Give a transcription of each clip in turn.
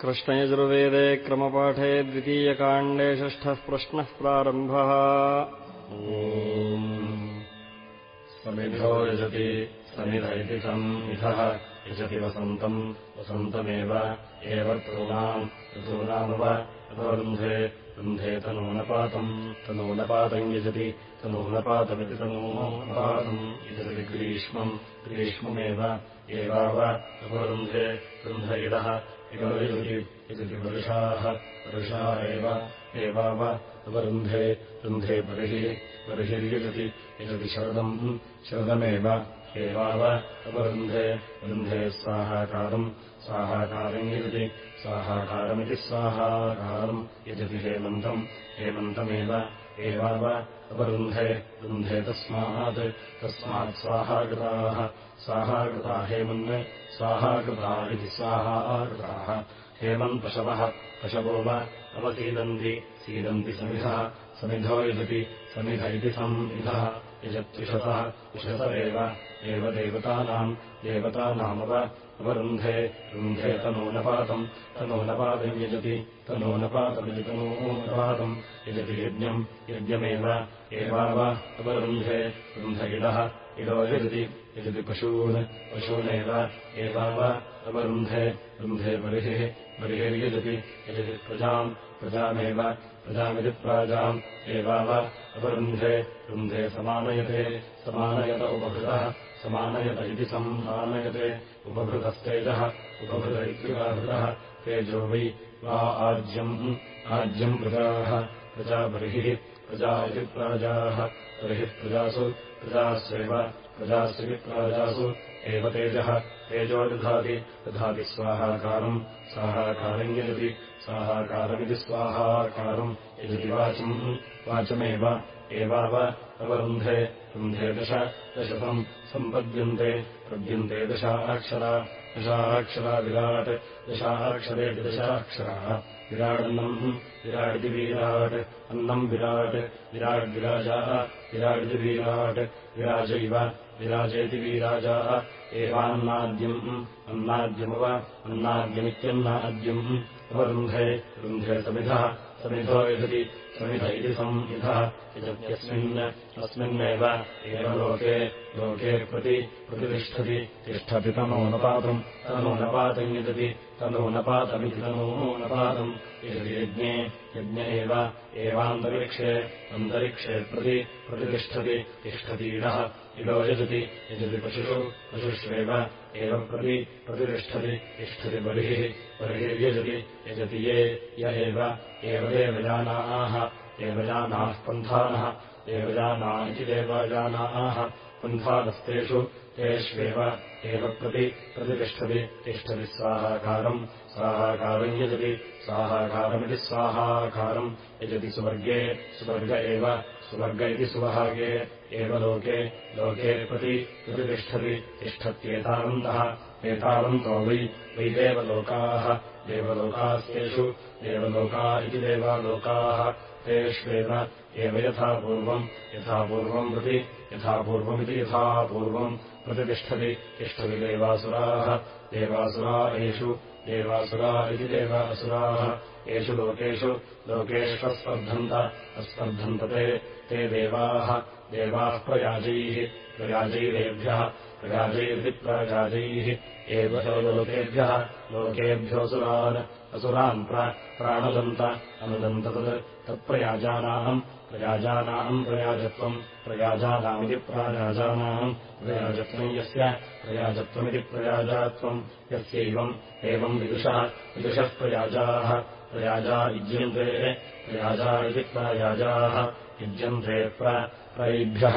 कृष्णयजुर्वेदे क्रमपाठे द्वितीयकाण्डे षष्ठः प्रश्नः प्रारम्भः। समिधो यजति समिध इति समिधः यजति वसन्तम् वसन्तमेव एव ऋतूनाम् ऋतूनामुव अपवरुन्धे रुन्धे तनूनपातम् तनूनपातम् यजति तनूनपातमिति तनूनपातम् यजति ग्रीष्मम् ग्रीष्ममेव एवाव अपवरुन्धे रुन्ध इडः इडो यजति वर्षाः वर्षा एव एवाव अपरुन्धे रुन्धे बर्हिः बर्हिर्यजति यजति शरदम् शरदमेव एवाव अपरुन्धे वृन्धे स्वाहाकारम् स्वाहाकारम् यजति स्वाहाकारमिति स्वाहाकारम् यजति हेमन्तम् हेमन्तमेव एवाव अपरुन्धे वृन्धे तस्मात् तस्मात् स्वाहाकृताः स्वाहाकृता हेमन् स्वाहाकृता इति स्वाहाकृताः हेमन् पशवः पशवो वा अवसीदन्ति सीदन्ति समिधः समिधो यजति समिध इति संविधः। यजत्युषसः उषस एव देवतानाम् देवतानामव अवरुन्धे रुन्धे तनूनपातम् तनूनपातम् यजति तनूनपातमिति तनूनपातम् यजति यज्ञम् यज्ञमेव एवाव अवरुन्धे रुन्ध इडः इडो यजति यजति पशून् पशूनेव एवाव अवरुन्धे रुन्धे बर्हिः बर्हिर्यजति यजति प्रजाम् प्रजामेव प्रजामिति प्राजाम् एवाव अपरुन्धे रुन्धे समानयते समानयत उपभृतः समानयत इति समानयते उपभृतस्तेजः उपभृत इत्युपहृतः तेजो वै वा आज्यम् आज्यम् प्रजाः प्रजा बर्हिः प्रजा इति प्राजाः बर्हिः प्रजासु प्रजास्वेव प्रजास्विति प्राजासु एव तेजः तेजो दधाति दधाति स्वाहाकारम् स्वाहाकारम् यजति स्वाहाकारमिति स्वाहाकारम् यजति वाचम् वाचमेव एवाव अवरुन्धे रुन्धे दश दशतम् सम्पद्यन्ते पद्यन्ते दशाक्षरा दशाक्षरा विराट् दशाक्षरेति दशाक्षराः विराडन्नम् विराडिति वीराट् अन्नम् विराट् विराड्विराजाः विराडिति वीराट् विराजैव विराजेति वीराजाः एवान्नाद्यम् अन्नाद्यमव अन्नाद्यमित्यन्नाद्यम् अवरुन्धे रुन्धे समिधः समिधो यजति समिध इति संविधः यजत्यस्मिन् अस्मिन्नेव एव लोके लोके प्रति प्रतिष्ठति। तिष्ठति तनूनपातम् यजति तनूनपातमिति तनूनपातम् यजति यज्ञे यज्ञ एव एवान्तरिक्षे अन्तरिक्षे प्रति प्रतिष्ठति तिष्ठतीडः इडो यजति। यजति पशुषु पशुष्वेव एव प्रति प्रतिष्ठति तिष्ठति बर्हिः बर्हिर्यजति यजति ये य एव एव देवजानाः देवजानाः पन्थानः देवजाना इति देवजानाः पन्थानस्तेषु तेष्वेव एव प्रति प्रतिष्ठति तिष्ठति स्वाहाकारम् स्वाहाकारम् यजति स्वाहाकारमिति स्वाहाकारम् यजति सुवर्गे सुवर्ग एव सुवर्ग इति सुवहागे एव लोके लोके प्रति प्रतिष्ठति तिष्ठत्येतावन्तः एतावन्तो वै वै देवलोकाः देवलोकास्तेषु देवलोका इति देवालोकाः तेष्वेव एव यथा पूर्वम् यथा पूर्वम् प्रति यथा पूर्वमिति यथा पूर्वम् प्रतिष्ठति तिष्ठति देवासुराः देवासुरा एषु देवासुरा इति देवासुराः एषु लोकेषु लोकेष्वस्पर्धन्त अस्पर्धन्तते ते देवाः देवाः प्रयाजैः प्रयाजैरेभ्यः प्रयाजैरिति प्रायाजैः एव लोकेभ्यः लोकेभ्योऽसुरान् असुरान् प्राणदन्त अनुदन्त तत् तत्प्रयाजानाम् प्रयाजानाम् प्रयाजत्वम् प्रयाजानामिति प्रायाजानाम् प्रयाजत्वम् यस्य प्रयाजत्वमिति प्रयाजात्वम् यस्यैवम् एवम् विदुषः विदुषः प्रयाजाः प्रयाजा युज्यन्ते प्रयाजा इति प्रायाजाः युज्यन्ते प्रैभ्यः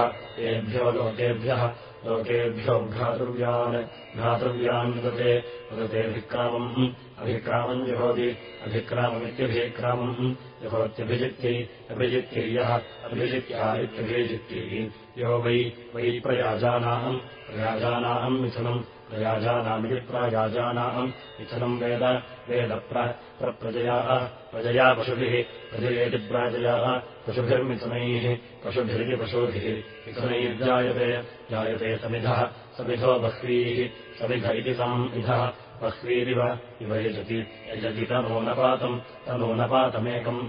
एभ्यो लोकेभ्यः लोकेभ्यो भ्रातृव्यान् भ्रातृव्यान् वदते वदतेऽभिक्रामम् अभिक्रामम् जुहोति अभिक्राममित्यभिक्रामम् जुहोत्यभिजित्यै अभिजित्यै यः अभिजित्या इत्यभिजित्यै यो वै वै प्रयाजानाम् प्रयाजानाम् मिथुनम् प्रयाजानामिति प्रायाजानाम् मिथुनम् वेद वेदप्रप्रजयाः प्रजया पशुभिः प्रजयेति प्राजयाः पशुभिर्मिथुनैः पशुभिरिति पशुभिः मिथुनैर्जायते जायते समिधः समिधो बह्वीः समिध इति संविधः बह्वीरिव इव यजति यजति तनूनपातम् तनूनपातमेकम्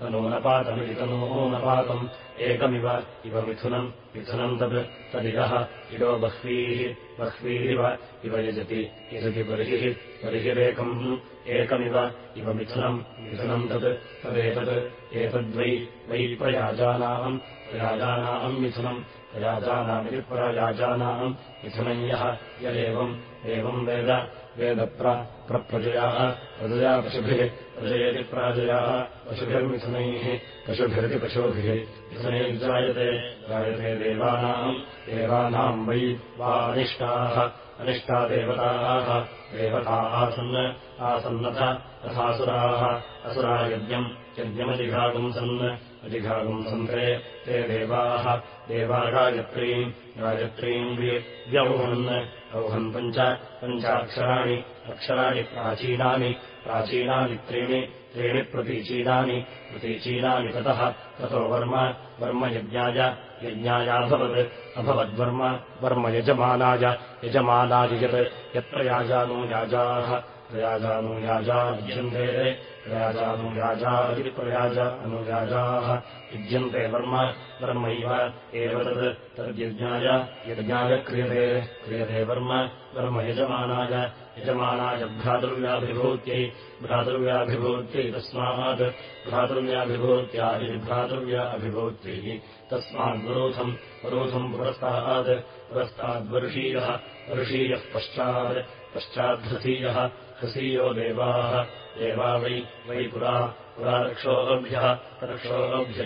तनूनपातमिति तनूनपातम् एकमिव इव मिथुनम् मिथुनम् तत् तदिदः इडो बह्वीः बह्वीरिव इव यजति यजति बर्हिः बर्हिरेकम्। एकमिव इव मिथुनम् मिथुनम् तत् तदेतत् एतद्वै वै प्रयाजानाम् मिथुनम् प्रयाजानामिति प्रयाजानाम् मिथुनम् यः य एवम् एवम् वेद वेदप्रप्रजयाः प्रजया पशुभिः प्रजयति प्राजयाः पशुभिर्मिथुनैः पशुभिरिति पशुभिः मिथुनैः जायते देवानाम् देवानाम् वै वा अनिष्टाः अनिष्टा देवताः देवता आसन् आसन्नथ तथासुराः असुरा यज्ञम् यज्ञमधिघागम् सन् अधिघागम् सन्ते ते देवाः देवा गायत्रीम् व्यौहन् औहन् पञ्च पञ्चाक्षराणि अक्षराणि प्राचीनानि प्राचीनानि त्रीणि त्रीणि प्रतीचीनानि प्रतीचीनानि ततः ततो वर्म वर्मयज्ञाय यज्ञायाभवत् अभवद्वर्म वर्म यजमानाय यत् यत्र याजानो याजाः प्रयाजानुयाजा विद्यन्ते प्रयाजानुयाजा इति प्रयाज अनुयाजाः युज्यन्ते वर्म वर्मैव। एव तत् तद्यज्ञाय यज्ञाय क्रियते क्रियते वर्म वर्म यजमानाय। यजमानाय भ्रातृव्याभिभूत्यै भ्रातृव्याभिभूत्यै तस्मात्। इति भ्रातृव्या अभिभूत्यैः तस्माद्वरोधम् वरोधम् पुरस्तात्। पुरस्ताद्वर्षीयः वर्षीयः पश्चात् पश्चाद्धृतीयः हसीयो देवाः देवा वै वै पुरा पुरा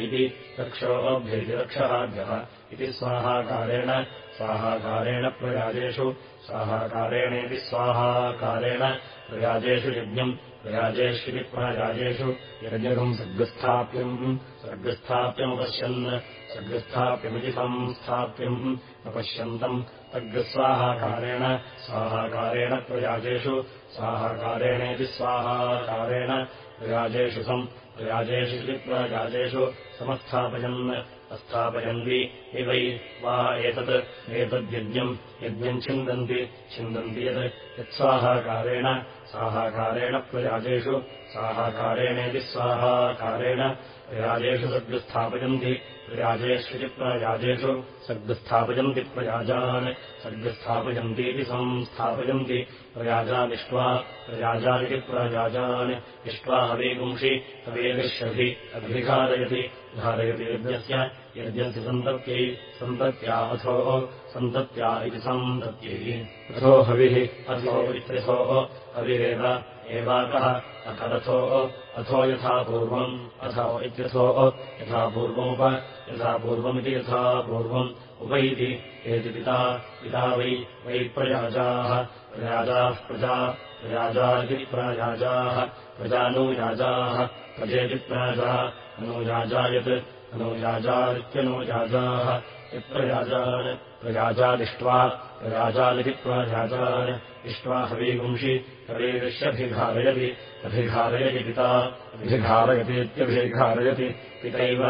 इति रक्षोभ्य इति रक्षाभ्यः इति स्वाहाकारेण स्वाहाकारेण प्रयाजेषु स्वाहाकारेणेति स्वाहाकारेण प्रयाजेषु यज्ञम् प्रयाजेष्विति प्रयाजेषु यज्ञकम् सर्गस्थाप्यम् सर्गस्थाप्यमुपश्यन् सर्गस्थाप्यमिति संस्थाप्यम् अपश्यन्तम् तग्स्वाहाकारेण स्वाहाकारेण प्रयाजेषु स्वाहाकारेणेति स्वाहाकारेण प्रयाजेषु सम् प्रयाजेषु प्रयाजेषु समस्थापयन् अस्थापयन्ति। इवै वा एतत् एतद्यज्ञम् यज्ञम् छिन्दन्ति छिन्दन्ति यत् यत्स्वाहाकारेण साहाकारेण प्रयाजेषु साहाकारेणेति स्वाहाकारेण प्रयाजेषु सर्गस्थापयन्ति प्रयाजेष्विति प्रयाजेषु सर्गस्थापयन्ति प्रयाजान् सर्गस्थापयन्तीति संस्थापयन्ति प्रयाजानिष्ट्वा प्रयाजानिति प्रयाजान् इष्ट्वा हवेगुंषि हवेगिष्यभि अभिघारयति धारयति यज्ञस्य यज्ञस्य सन्तत्यै सन्तत्या अथोः सन्तत्या इति सन्तत्यै। अथो हविः अथो इत्यथोः हविरेव एवाकः अथरथोः अथो यथा पूर्वम् अथो इत्यथोः यथा पूर्वमुप यथा पूर्वम् उपैति एति पिता वै वै प्रयाजाः प्रयाजाः प्रजा प्रयाजा इति प्रयाजाः प्रजानुयाजाः प्रजेति प्राजा अनुयाजायत् अनुयाजादित्यनुयाजाः यत्प्रयाजान् प्रयाजादिष्ट्वा प्रयाजादिति प्रयाजान् इष्ट्वा हवीगुंषि हवीगुष्यभिघारयति अभिघारयति पिता अभिघारयतीत्यभिघारयति पितैव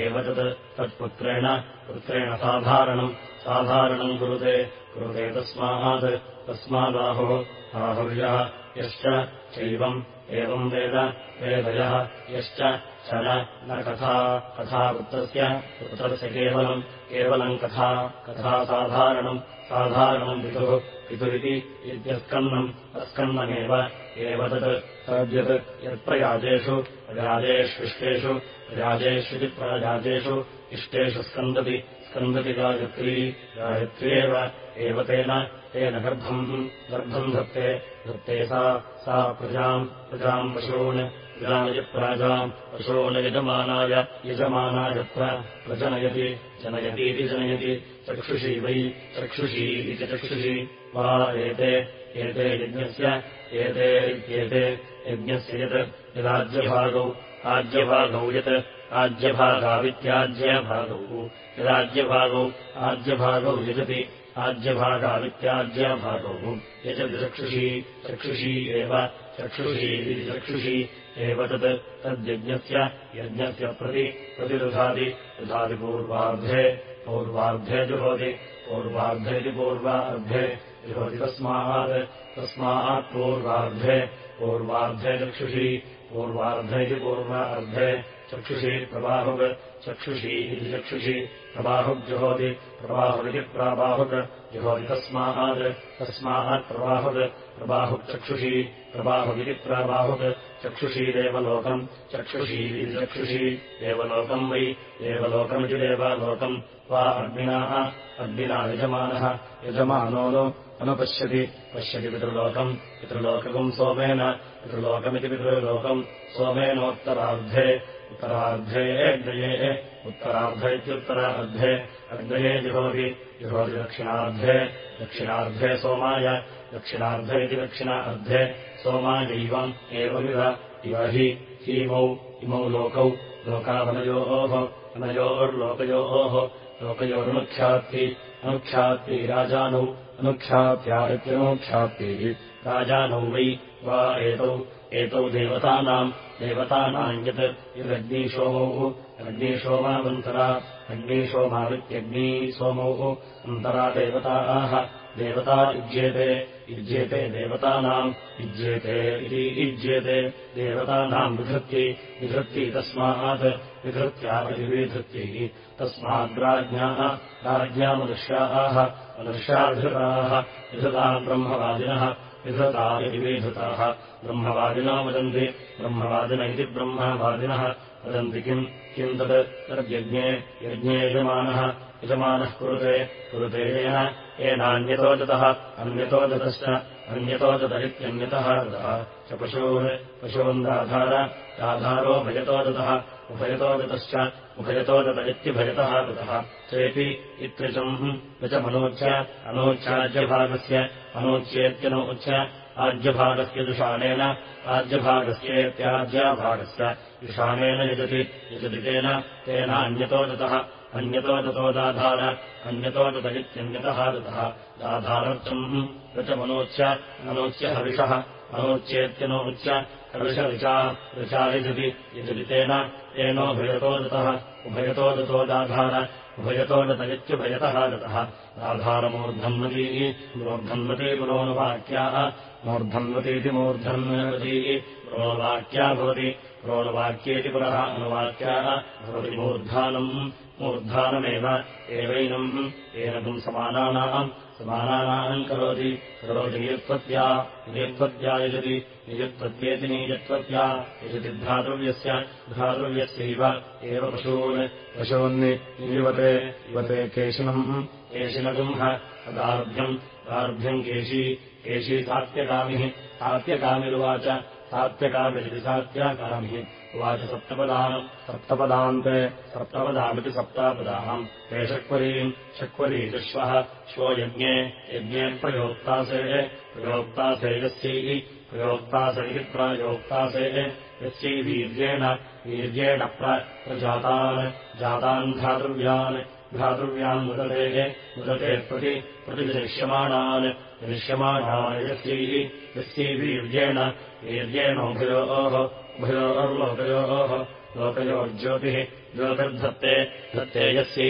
एव तत् तत्पुत्रेण पुत्रेण साधारणम् साधारणम् कुरुते कुरुते तस्मात् तस्मादाहो आहुर्यः यश्च चैवम् एवम् वेद वेदयः यश्च च न कथा कथा पुत्रस्य पुत्रस्य केवलम् केवलम् कथा कथा साधारणम् साधारणम् पितुः पितुरिति इत्यस्कन्नम् अस्कन्नमेव एव तत् तद्यत् यत्प्रयाजेषु राजेष्विष्टेषु राजेष्विति प्रयाजेषु इष्टेषु स्कन्दति स्कन्दति गायत्री गायत्र्येव एव तेन तेन गर्भम् गर्भम् धत्ते धत्ते सा सा प्रजाम् प्रजाम् पशून् प्रजायप्राजाम् पशून् यजमानाय यजमानाय प्रजनयति जनयतीति जनयति चक्षुषी वै चक्षुषी इति चक्षुषी। वा एते एते यज्ञस्य एते इत्येते यज्ञस्य यत् यदाज्यभागौ आज्यभागौ यत् आज्यभागावित्याज्यभागौ। यदाज्यभागौ आज्यभागौ यजति आज्यभागावित्याज्यभागौ। यजचक्षुषी चक्षुषी एव चक्षुषी चक्षुषी एव तत् तद्यज्ञस्य यज्ञस्य प्रति प्रतिदधाति दधाति पूर्वार्धे पौर्वार्धे जुहोति पौर्वार्धेति पूर्वार्धे जुहोति तस्मात् तस्मात् पूर्वार्धे पूर्वार्धे चक्षुषी पूर्वार्धे इति पूर्वार्धे चक्षुषी प्रबाहुक् चक्षुषी इति चक्षुषी प्रबाहुग्जुहोति प्रबाहुरिति प्राबाहुक् जुहोति तस्मात् प्रबाहुक्चक्षुषी प्रबाहुगिति प्राबाहुक् चक्षुषी देवलोकम् चक्षुषी इति चक्षुषी देवलोकम् वै देवलोकमिति देवलोकम्। वा अग्निनाः अग्निना यजमानः यजमानो नु अनुपश्यति। पश्यति पितृलोकम्। पितृलोककम् सोमेन पितृलोकमिति पितृलोकम्। सोमेनोत्तरार्धे उत्तरार्धे अग्नये उत्तरार्ध इत्युत्तरार्धे अग्नये जुहोति दक्षिणार्धे दक्षिणार्धे सोमाय दक्षिणार्ध इति दक्षिणार्धे सोमायैवम् एवमिव इव हि हीमौ इमौ लोकौ लोकावनयोः अनयोर्लोकयोः लोकयोरनुख्यात्ति अनुख्यात्ति राजानौ इत्यनुख्यात्तिः राजानौ वै वा एतौ एतौ देवतानाम् देवतानाम् यत् यदग्निसोमौ अग्निसोमावन्तरा अग्निसोमावित्यग्निसोमौ अन्तरा देवताः देवता युज्येते युज्येते देवतानाम् युज्येते इति युज्येते देवतानाम् विधृत्यै विधृत्यै तस्मात् विधृत्याविधृत्यैः तस्माद्राज्ञाः राज्ञामनुष्याः मनुष्याधृताः विधृताम् ब्रह्मवादिनः विधृता इति विधृताः। ब्रह्मवादिनो वदन्ति ब्रह्मवादिन इति ब्रह्मवादिनः वदन्ति किम् किम् तत् तद्यज्ञे यज्ञे यजमानः यजमानः कुरुते कुरुते येन येनान्यतोजतः अन्यतोजतश्च अन्यतोजत इत्यन्यतः गतः च पशोः पशून्दाधार आधारो भयतोजतः उभयतोजतश्च उभयतोजत इत्यभयतः गतः चेति इत्यचम् रचमनोच्य अनोच्याज्यभागस्य अनोच्येत्यनोच्य आज्यभागस्य दुषाणेन आज्यभागस्येत्याज्याभागस्य दुषाणेन यजति यजति तेन तेनान्यतोजतः अन्यतोजतोदाधार अन्यतोजत इत्यन्यतः दतः दाधारर्थम् रचमनोच्य अनोच्य हविषः अनोच्येत्यनोच्य हर्षऋचा ऋचा यजति यजति तेन तेनोभयतोजतः उभयतोजतोदाधार उभयतोजत इत्युभयतः गतः आधारमूर्धन्वती मूर्धन्वती पुरोनुवाक्याः मूर्धन्वतीति मूर्धन्वती पुरोनुवाक्या भवति। पुरोनुवाक्येति पुनः अनुवाक्याः भवति मूर्धानम् मूर्धानमेव एवैनम्। एनकम् समानानाम् समानानाम् करोति। करोति नियुत्पत्या नियुत्पत्या यजति। नियुत्पत्त्येति नियुत्पत्या यजति भ्रातृव्यस्य भ्रातृव्यस्यैव एव पशून्। पशून्नि नियुवते युवते केशिनम्। केशिनगुम्ह तदार्भ्यम् दार्भ्यम् केशी। केशी सात्यकामिः सात्यकामिरुवाच। सात्यकामिरिति सात्याकामिः उवाच सप्तपदाम् सप्तपदान्ते सप्तपदामिति सप्तापदाम्। ते शक्वरीम् शक्वरीतिश्वः श्वो यज्ञे यज्ञे प्रयोक्तासेः प्रयोक्तासे यस्यैः प्रयोक्तास इति प्रायोक्तासेः यस्यै वीर्येण प्रजातान् जातान् भ्रातृव्यान् मुदतेः मुदते प्रति यस्यैः यस्यै वीर्येण वीर्येणोभयोः उभयोर्लोकयोः लोकयोर्ज्योतिः ज्योतिर्धत्ते धत्ते यस्यै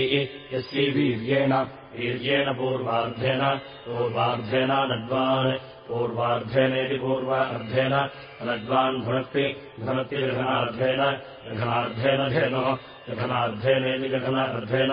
यस्यै वीर्येण वीर्येण नड्वान् पूर्वार्धेनेति पूर्वार्धेन नड्वान् भुनक्ति भुनक्ति जघनार्धेन जघनार्धेन धेनुः जघनार्धेनेति जघनार्धेन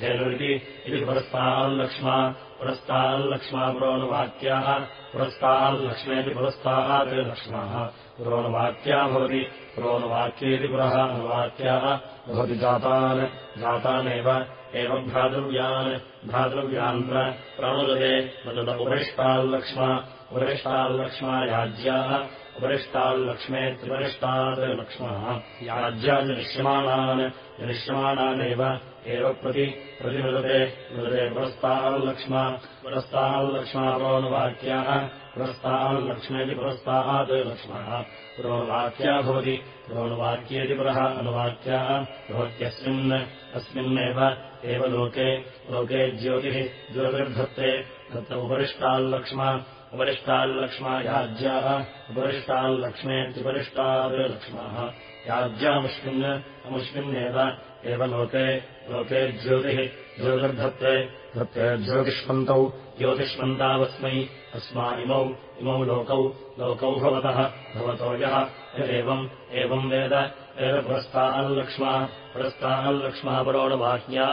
धेनुरिति इति पुरस्ताल्लक्ष्मा पुरस्ताल्लक्ष्मा पुरोनुवाक्याः पुरस्ताल्लक्ष्मेति पुरस्तात् लक्ष्माः। पुरोनुवाक्या भवति पुरोनुवाक्येति पुरः अनुवाक्याः। भवति जातान् जातानेव एवम् भ्रातृव्यान् भ्रातृव्यान् प्रमुदते मदत उपरिष्टाल्लक्ष्मा उपरिष्टाल्लक्ष्मा याज्याः उपरिष्टाल्लक्ष्मे त्रिपरिष्टात् लक्ष्मः। याज्या जनिष्यमाणान् जनिष्यमाणानेव एव प्रति प्रतिमदते मदते पुरस्ताल्लक्ष्मा पुरस्ताल्लक्ष्मा पुरोनुवाक्याः पुरस्ताल्लक्ष्मेति पुरस्तात् लक्ष्मः पुरोनुवाक्या भवति पुरोनुवाक्येति पुरः अनुवाक्याः भवत्यस्मिन् अस्मिन्नेव एव लोके लोके ज्योतिः ज्योतिर्धत्ते दत्त उपरिष्टाल्लक्ष्मा उपरिष्टाल्लक्ष्मा याज्याः उपरिष्टाल्लक्ष्मे त्रिपरिष्टात् लक्ष्माः। याज्यामुष्मिन् अमुष्मिन्नेव एव लोके लोके ज्योतिः ज्योतिर्धत्ते धत्ते ज्योतिष्मन्तौ ज्योतिष्मन्तावस्मै अस्मा इमौ इमौ लोकौ लोकौ भवतः भवतो यः एवम् एवम् वेद वेदपुरस्ताल्लक्ष्मा पुरस्ताल्लक्ष्मा पुरोणवाक्या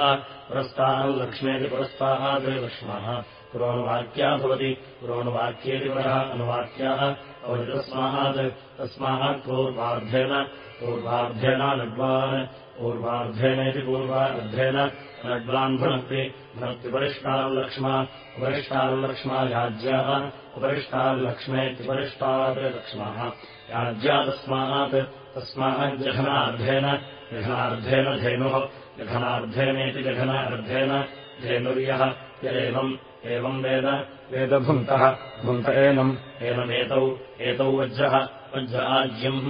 पुरस्ताल्लक्ष्मेति पुरस्ताद् लक्ष्मः पुरोणवाक्या भवति पुरोणवाक्येति पुरः अनुवाक्याः भवति तस्मात् तस्मात् पूर्वार्धेन नड्वान् पूर्वार्धेनेति पूर्वार्धेन नड्वान् भुनक्ति भुनक्त्युपरिष्टाल्लक्ष्मा उपरिष्टाल्लक्ष्मा याज्याः उपरिष्टाल्लक्ष्मेत्युपरिष्टात् लक्ष्मः याज्या तस्मात् तस्माज्जघनार्धेन जघनार्धेन धेनुः जघनार्धेनेति जघनार्धेन धेनुर्यः य एवम् एवम् वेद वेदभुङ्क्तः भुङ्क एनम् एनमेतौ एतौ वज्रः वज्र आज्यम्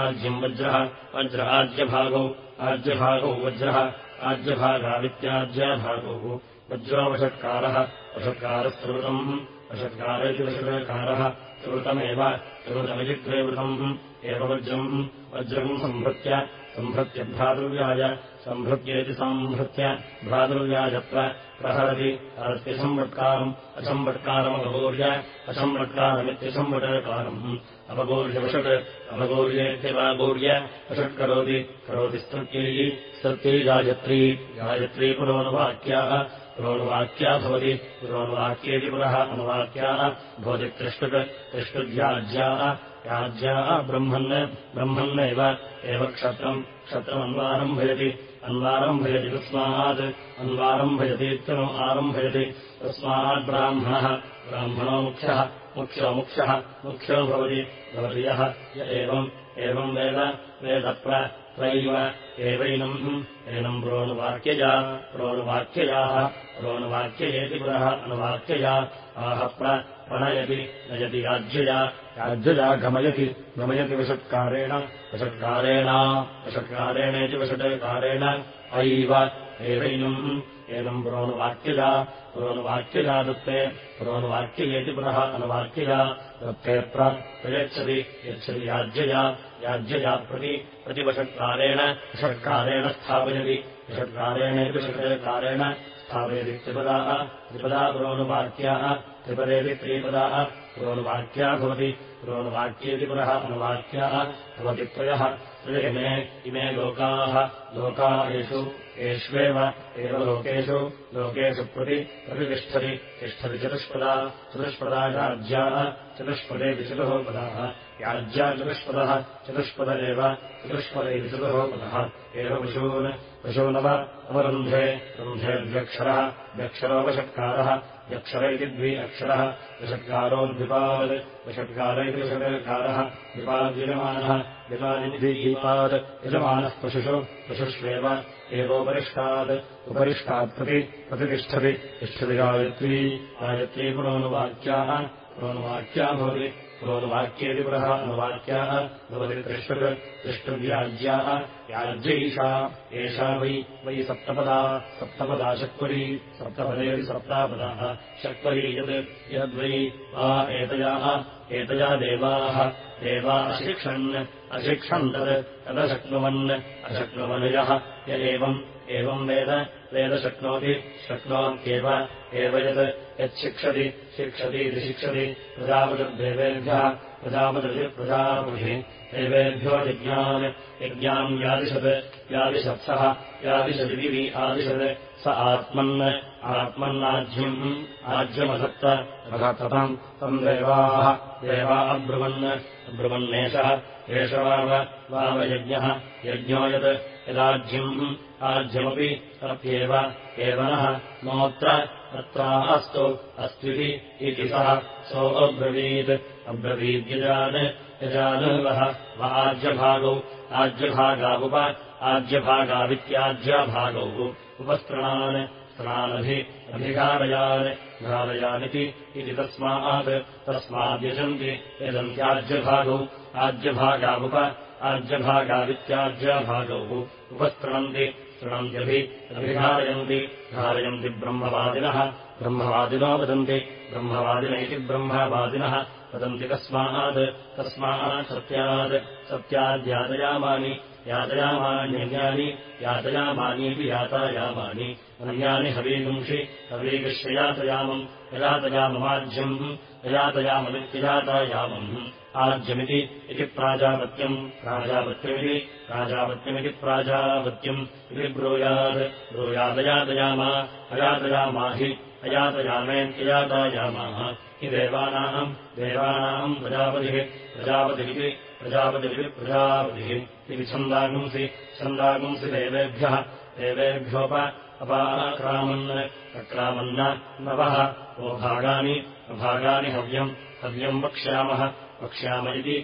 आज्यम् वज्रः वज्र आज्यभागौ आज्यभागौ वज्रः। आज्यभागावित्याज्यभागौ वज्रोवषत्कारः। वषत्कारस्रुतम् वषत्कारेति वषत्कारः। श्रुतमेव श्रुतमिति त्रेवृतम् एव वज्रम्। सम्भृत्य सम्भृत्य भ्रातृव्याय सम्भृत्येति सम्भृत्य। भ्रातृव्यायत्र प्रहरति हरत्यसंवट्कारम् असंवट्कारमपगौर्य असंवट्कारमित्यसंवटकारम् अपगौर्यवषट् अपगौर्येत्यवागौर्य वषट्करोति करोति स्तृत्यैः स्तृत्यै गायत्री। गायत्री पुरोनुवाक्याः पुरोनुवाक्या भवति पुरोनुवाक्येति पुरः अनुवाक्याः भवति त्रिष्टुक् त्रिष्टुद्याज्याः याज्याः ब्रह्मन् ब्रह्मन्नेव एव क्षत्रम् क्षत्रमन्वारम्भयति अन्वारम्भयति तस्मात् अन्वारम्भयतीत्यनु आरम्भयति तस्मात् ब्राह्मणः ब्राह्मणो मुख्यः मुख्यो मुख्यः मुख्यो भवति भवति यः य एवम् एवम् वेद वेदप्र त्रैव एवैनम्। एनम् प्रोणुवाक्यया प्रोणुवाक्ययाः प्रोणुवाक्ययेति पुरः अनुवाक्यया आह प्रणयति नयति याज्यया याज्यया गमयति गमयति विषत्कारेण विषत्कारेणा विषत्कारेणेति विषट्कारेण अयैव एवैनम्। एनम् प्रोणुवाक्यया प्रोणुवाक्यया दत्ते। प्रोणुवाक्ययेति पुनः दत्ते प्रयच्छति। यच्छति याज्यया याज्यया प्रति प्रतिवषत्कारेण विषत्कारेण स्थापयति। विषत्कारेणेति विषट्कारेण स्थापयति त्रिपदाः। त्रिपदा प्रोणुवाक्याः त्रिपदेति त्रिपदाः। प्रोणुवाक्या भवति प्रोणुवाक्येति पुनः अनुवाक्याः भवति त्रयः त्रयमे इमे लोकाः लोका एषु एष्वेव एव लोकेषु लोकेषु प्रति प्रतिष्ठति तिष्ठति चतुष्पदा चतुष्पदा याज्याः चतुष्पदेति चतुःपदाः याज्या चतुष्पदः चतुष्पद एव चतुष्पदैति चतुःपदः एव पशून् पशूनव अवरुन्धे रुन्धेऽध्यक्षरः व्यक्षरोपषत्कारः यक्षर इति द्वि अक्षरः विषत्कारोद्विपाद् विषत्कारः द्विपाद्यजमानः विपादिद्विपाद् यजमानः पशुषु पशुष्वेव एवोपरिष्टात् उपरिष्टात् प्रति प्रतिष्ठति तिष्ठति गायत्री गायत्री पुरोनुवाक्याः पुरोनुवाक्या भवति पुरोनुवाक्येति पुरः अनुवाक्याः भवति त्रिष्टुक् त्रिष्टुव्याज्याः याज्यैषा एषा वै वै सप्तपदा सप्तपदा शक्वरी सप्तपदेति सप्तापदाः। शक्वरी यत् यद्वै वा एतयाः एतया देवाः। देवा अशिक्षन् अशिक्षन् तत् तदशक्नुवन् अशक्नुवनयः। य एवम् एवम् वेद वेदशक्नोति शक्नोत्येव एव यत् यच्छिक्षति शिक्षतीति शिक्षति प्रजापतिर्देवेभ्यः प्रजापति प्रजापतिः। देवेभ्यो यज्ञान् यज्ञान् यादिशत् यादिशत्सः यादिशदिवि आदिशत् स आत्मन् आत्मन्नाज्यम् आज्यमधत्त अधत्तम् तम् देवाः देवा अब्रुवन् अब्रुवन्नेषः एष वाव वावयज्ञः यज्ञो यत् यदाज्यम् आज्यमपि अप्येव एव नः नोऽत्र अत्रास्तु अस्त्विति इति सः सोऽब्रवीत्। अब्रवीद्यजान् यजानुवः वा आज्यभागौ आज्यभागावुप आज्यभागावित्याज्यभागौ उपस्तृणान् स्तृणानभि अभिघारयान् घारयानिति इति तस्मात् तस्माद्यजन्ति यदन्त्याज्यभागौ आज्यभागावुप आज्यभागावित्याज्यभागौ उपस्तृणन्ति शृणन्त्यभि अभिघारयन्ति धारयन्ति ब्रह्मवादिनः। ब्रह्मवादिनो वदन्ति ब्रह्मवादिन इति ब्रह्मवादिनः। वदन्ति तस्मात् तस्मात् सत्यात् सत्याद्यादयामानि यातयामान्यन्यानि यातयामानीति यातायामानि। अन्यानि हवीगुंषि हवीगुष्ययातयामम् ययातयाममाज्यम् ययातयाममित्ययातायामम् आज्यमिति इति प्राजापत्यम्। प्राजापत्यमिति प्राजापत्यमिति प्राजापत्यम् इति ब्रूयात् ब्रूयादयातयाम अयातयामा हि अयातयामेत्ययातायामाः हि देवानाम् देवानाम् प्रजापतिः प्रजापतिरिति प्रजापतिरिति प्रजापतिः इति छन्दागुंसि छन्दागुंसि देवेभ्यः। देवेभ्योप अपाक्रामन् अक्रामन्न नवः। वो भागानि भागानि हव्यम् हव्यम् वक्ष्यामः वक्ष्याम इति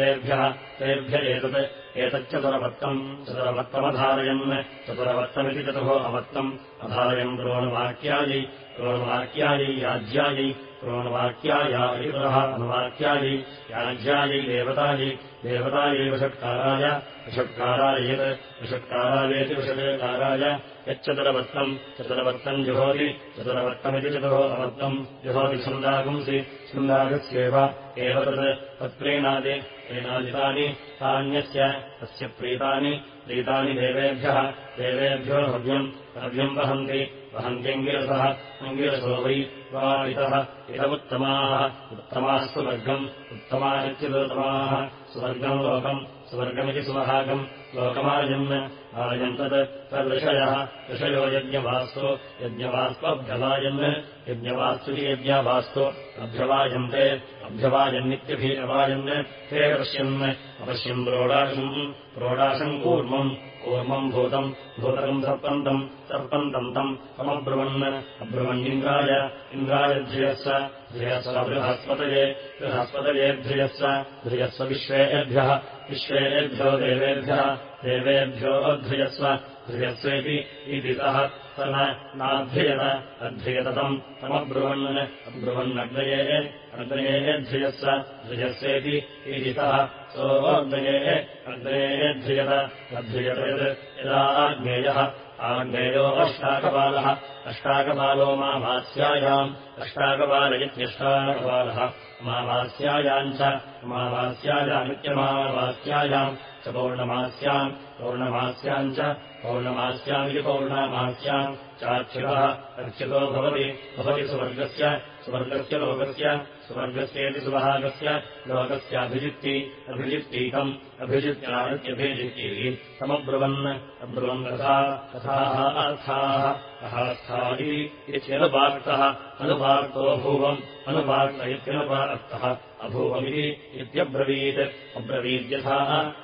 तेभ्यः तेभ्य एतत् एतच्चतुरवत्तम् चतुरवत्तमधारयन् चतुरवत्तमिति चतुः अवत्तम् अधारयम् द्रोणवाक्यायै द्रोणवाक्यायै याज्यायै द्रोणवाक्यायाः अनुवाक्यायै याज्यायै देवतायै देवतायै वषट्काराय वषट्काराय यत् वषट्कारायेति वषट्काराय यच्चतुरवत्तम् चतुरवत्तम् जुहोति चतुरवत्तमिति चतुः अवत्तम् जुहोति छन्दागुंसि छन्दागस्येव एव तत् तत्प्रीणादि प्रीणादितानि तान्यस्य तस्य प्रीतानि प्रीतानि देवेभ्यः देवेभ्यो हव्यम् हव्यम् वहन्ति वहन्त्यङ्गिरसः अङ्गिरसो वै इदमुत्तमाः। उत्तमाः सुवर्गम्। उत्तमानित्युत्तमाः सुवर्गम् लोकम्। सुवर्गमिति सुवहागम् लोकमायन् आयम् तत् तदृषयः ऋषयो यज्ञवास्तु। यज्ञवास्त्वभ्यवायन् यज्ञवास्तु हि यज्ञावास्तु। अभ्यवायन्ते अभ्यवायन्नित्यभिरवायन् ते पश्यन्। अपश्यन् प्रोडाशम्। प्रोडाशम् कूर्मम् कूर्मम् भूतम् भूतकम् सर्पन्तम् सर्पन्तम् तम् तमब्रुवन् अब्रुवन्निन्द्राय इन्द्राय ध्रियस्व ध्रियस्व बृहस्पतये बृहस्पतये ध्रियस्व ध्रियस्व विश्वेभ्यः विश्वेभ्यो देवेभ्यः देवेभ्यो ध्रियस्व ध्रियस्वेति इदितः स नाध्रियत अध्रियततम् तमब्रुवन् अब्रुवन्नग्नये अग्नये ध्रियस्व ध्रियस्वेति ईदितः सोऽग्नये अग्नये ध्रियत अध्रियत यत् यदा आग्नेयः अष्टाकपालः अष्टाकपालो मामास्यायाम् अष्टाकपाल इत्यष्टाकपालः मामास्यायाम् च मामास्यायामित्यमावास्यायाम् च पौर्णमास्याम् पौर्णमास्याम् च पौर्णमास्यामिति पौर्णमास्याम् चाच्युतः अर्च्युतो भवति भवति सुवर्गस्य सुवर्गस्य लोकस्य सुवर्गस्येति सुवहागस्य लोकस्याभिजित्ति अभिजित्तीकम् अभिजित्यादित्यभिजित्तिः समब्रुवन् अब्रुवन् तथा तथाः अर्थाः अहार्था इत्यनुपाक्तः अनुपाक्तो भूवम् अनुपाक्त इत्यनुपाक्तः अभूवमिति इत्यब्रवीत्। अब्रवीद्यथा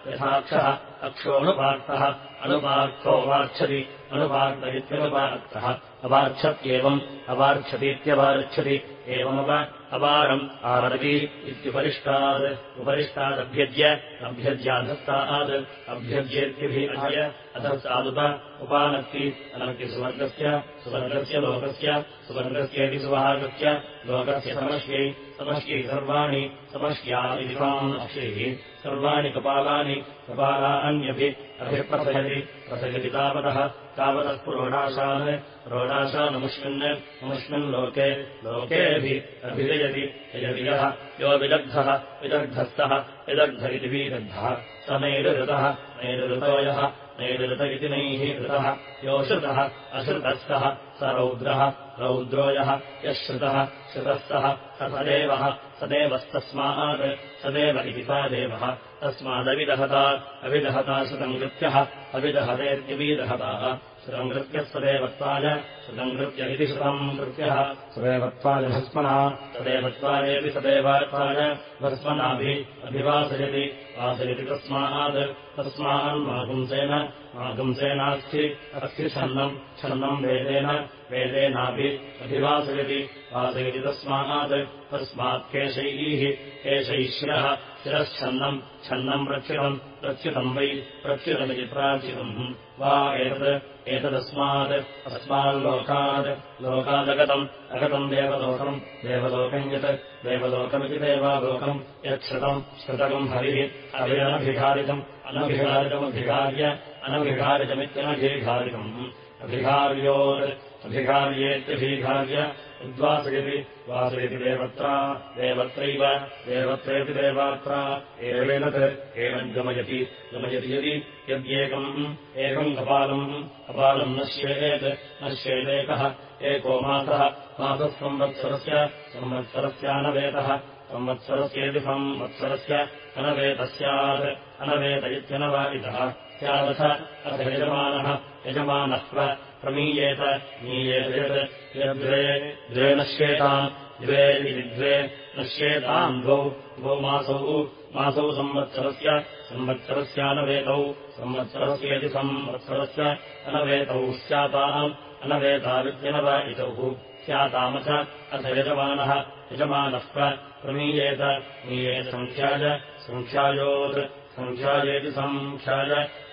यथाक्षः अक्षोऽनुपाक्तः अनुपार्थो वार्च्छति। अनुपाक्त इत्यनुपाक्तः अवार्च्छत्येवम् अवार्च्छतीत्यवार्च्छति। एवमव अपारम् आरति इत्युपरिष्टात् उपरिष्टादभ्यज्य अभ्यज्याधत्तात् अभ्यज्येत्यभिय अधत्तादुप उपानक्ति अनक्ति सुवर्गस्य लोकस्य सुवर्गस्येति सुवहागस्य लोकस्य समश्यै समश्यै सर्वाणि समश्या इति अक्षैः सर्वाणि कपालानि कपालान्यभि अभिप्रसयति प्रसयति तावतः तावतः पुरोडाशान् रोडाशानमुष्मिन् नमुष्मिन् लोके लोकेऽभिः अभिजयति यजति यः। यो विदग्धः विदग्धस्तः विदग्ध इति विदग्धः। स नैरुतः नैरुतो यः नैरुत इति नैः ऋतः यो श्रुतः अश्रुतस्तः स रौद्रः रौद्रो यः यः श्रुतः श्रुतस्तः स सदेवः सदेवस्तस्मात् सदेव इति सा देवः। तस्मादविदहता अविदहता श्रुतङ्कृत्यः अविदहतेत्यविदहताः श्रुतङ्कृत्यः सदेवत्वाय श्रुतङ्कृत्य इति श्रुतम् कृत्यः। सदैवत्वाय भस्मना। तदेवत्वायेऽपि सदैवात्वाय भस्मनाभिः अभिवासयति वासयति तस्मात् तस्मान्मापुंसेन मापुंसेनास्थि अस्ति छन्नम् छन्नम् वेदेन वेदेनाभि अभिवासयति वासयति तस्मात् तस्मात् केशैः केशैः शिरः शिरश्छन्नम् छन्नम् प्रच्युतम् प्रच्युतम् वै प्रच्युतमिति प्राच्युतम्। वा एतत् एतदस्मात् अस्माल्लोकात् लोकादगतम् अगतम् देवलोकम् देवलोकम् यत् देवलोकमिति देवालोकम् यच्छ्रुतम् श्रुतकम् हरिः हरिरनभिघारितम् अनभिघारितमभिघार्य अनभिघारितमित्यनभिघारितम् अभिघार्योत् अभिघार्येत्यभिघार्य उद्वासयति वासयति देवत्रा देवत्रैव देवत्रेति देवात्रा। एवेनत् एवम् गमयति यदि यद्येकम् एकम् कपालम् कपालम् नश्येत् नश्येदेकः एको मासः मासः संवत्सरस्य संवत्सरस्यानवेतः संवत्सरस्येति संवत्सरस्य अनवेतः स्यात् अनवेत इत्यनवादितः स्यादथ अथ यजमानः यजमानः प्रमीयेत मीयेत यत् यद्वे द्वे नश्येताम् द्वे इति द्वे नश्येताम् द्वौ द्वौ मासौ मासौ संवत्सरस्य संवत्सरस्यानवेतौ संवत्सरस्येति संवत्सरस्य अनवेतौ स्याताम् अनवेताविद्यनवादितौ स्यातामथ अथ यजमानः यजमानः प्रमीयेत मीयेत सङ्ख्याय सङ्ख्यायोत् सङ्ख्यायेति सङ्ख्याय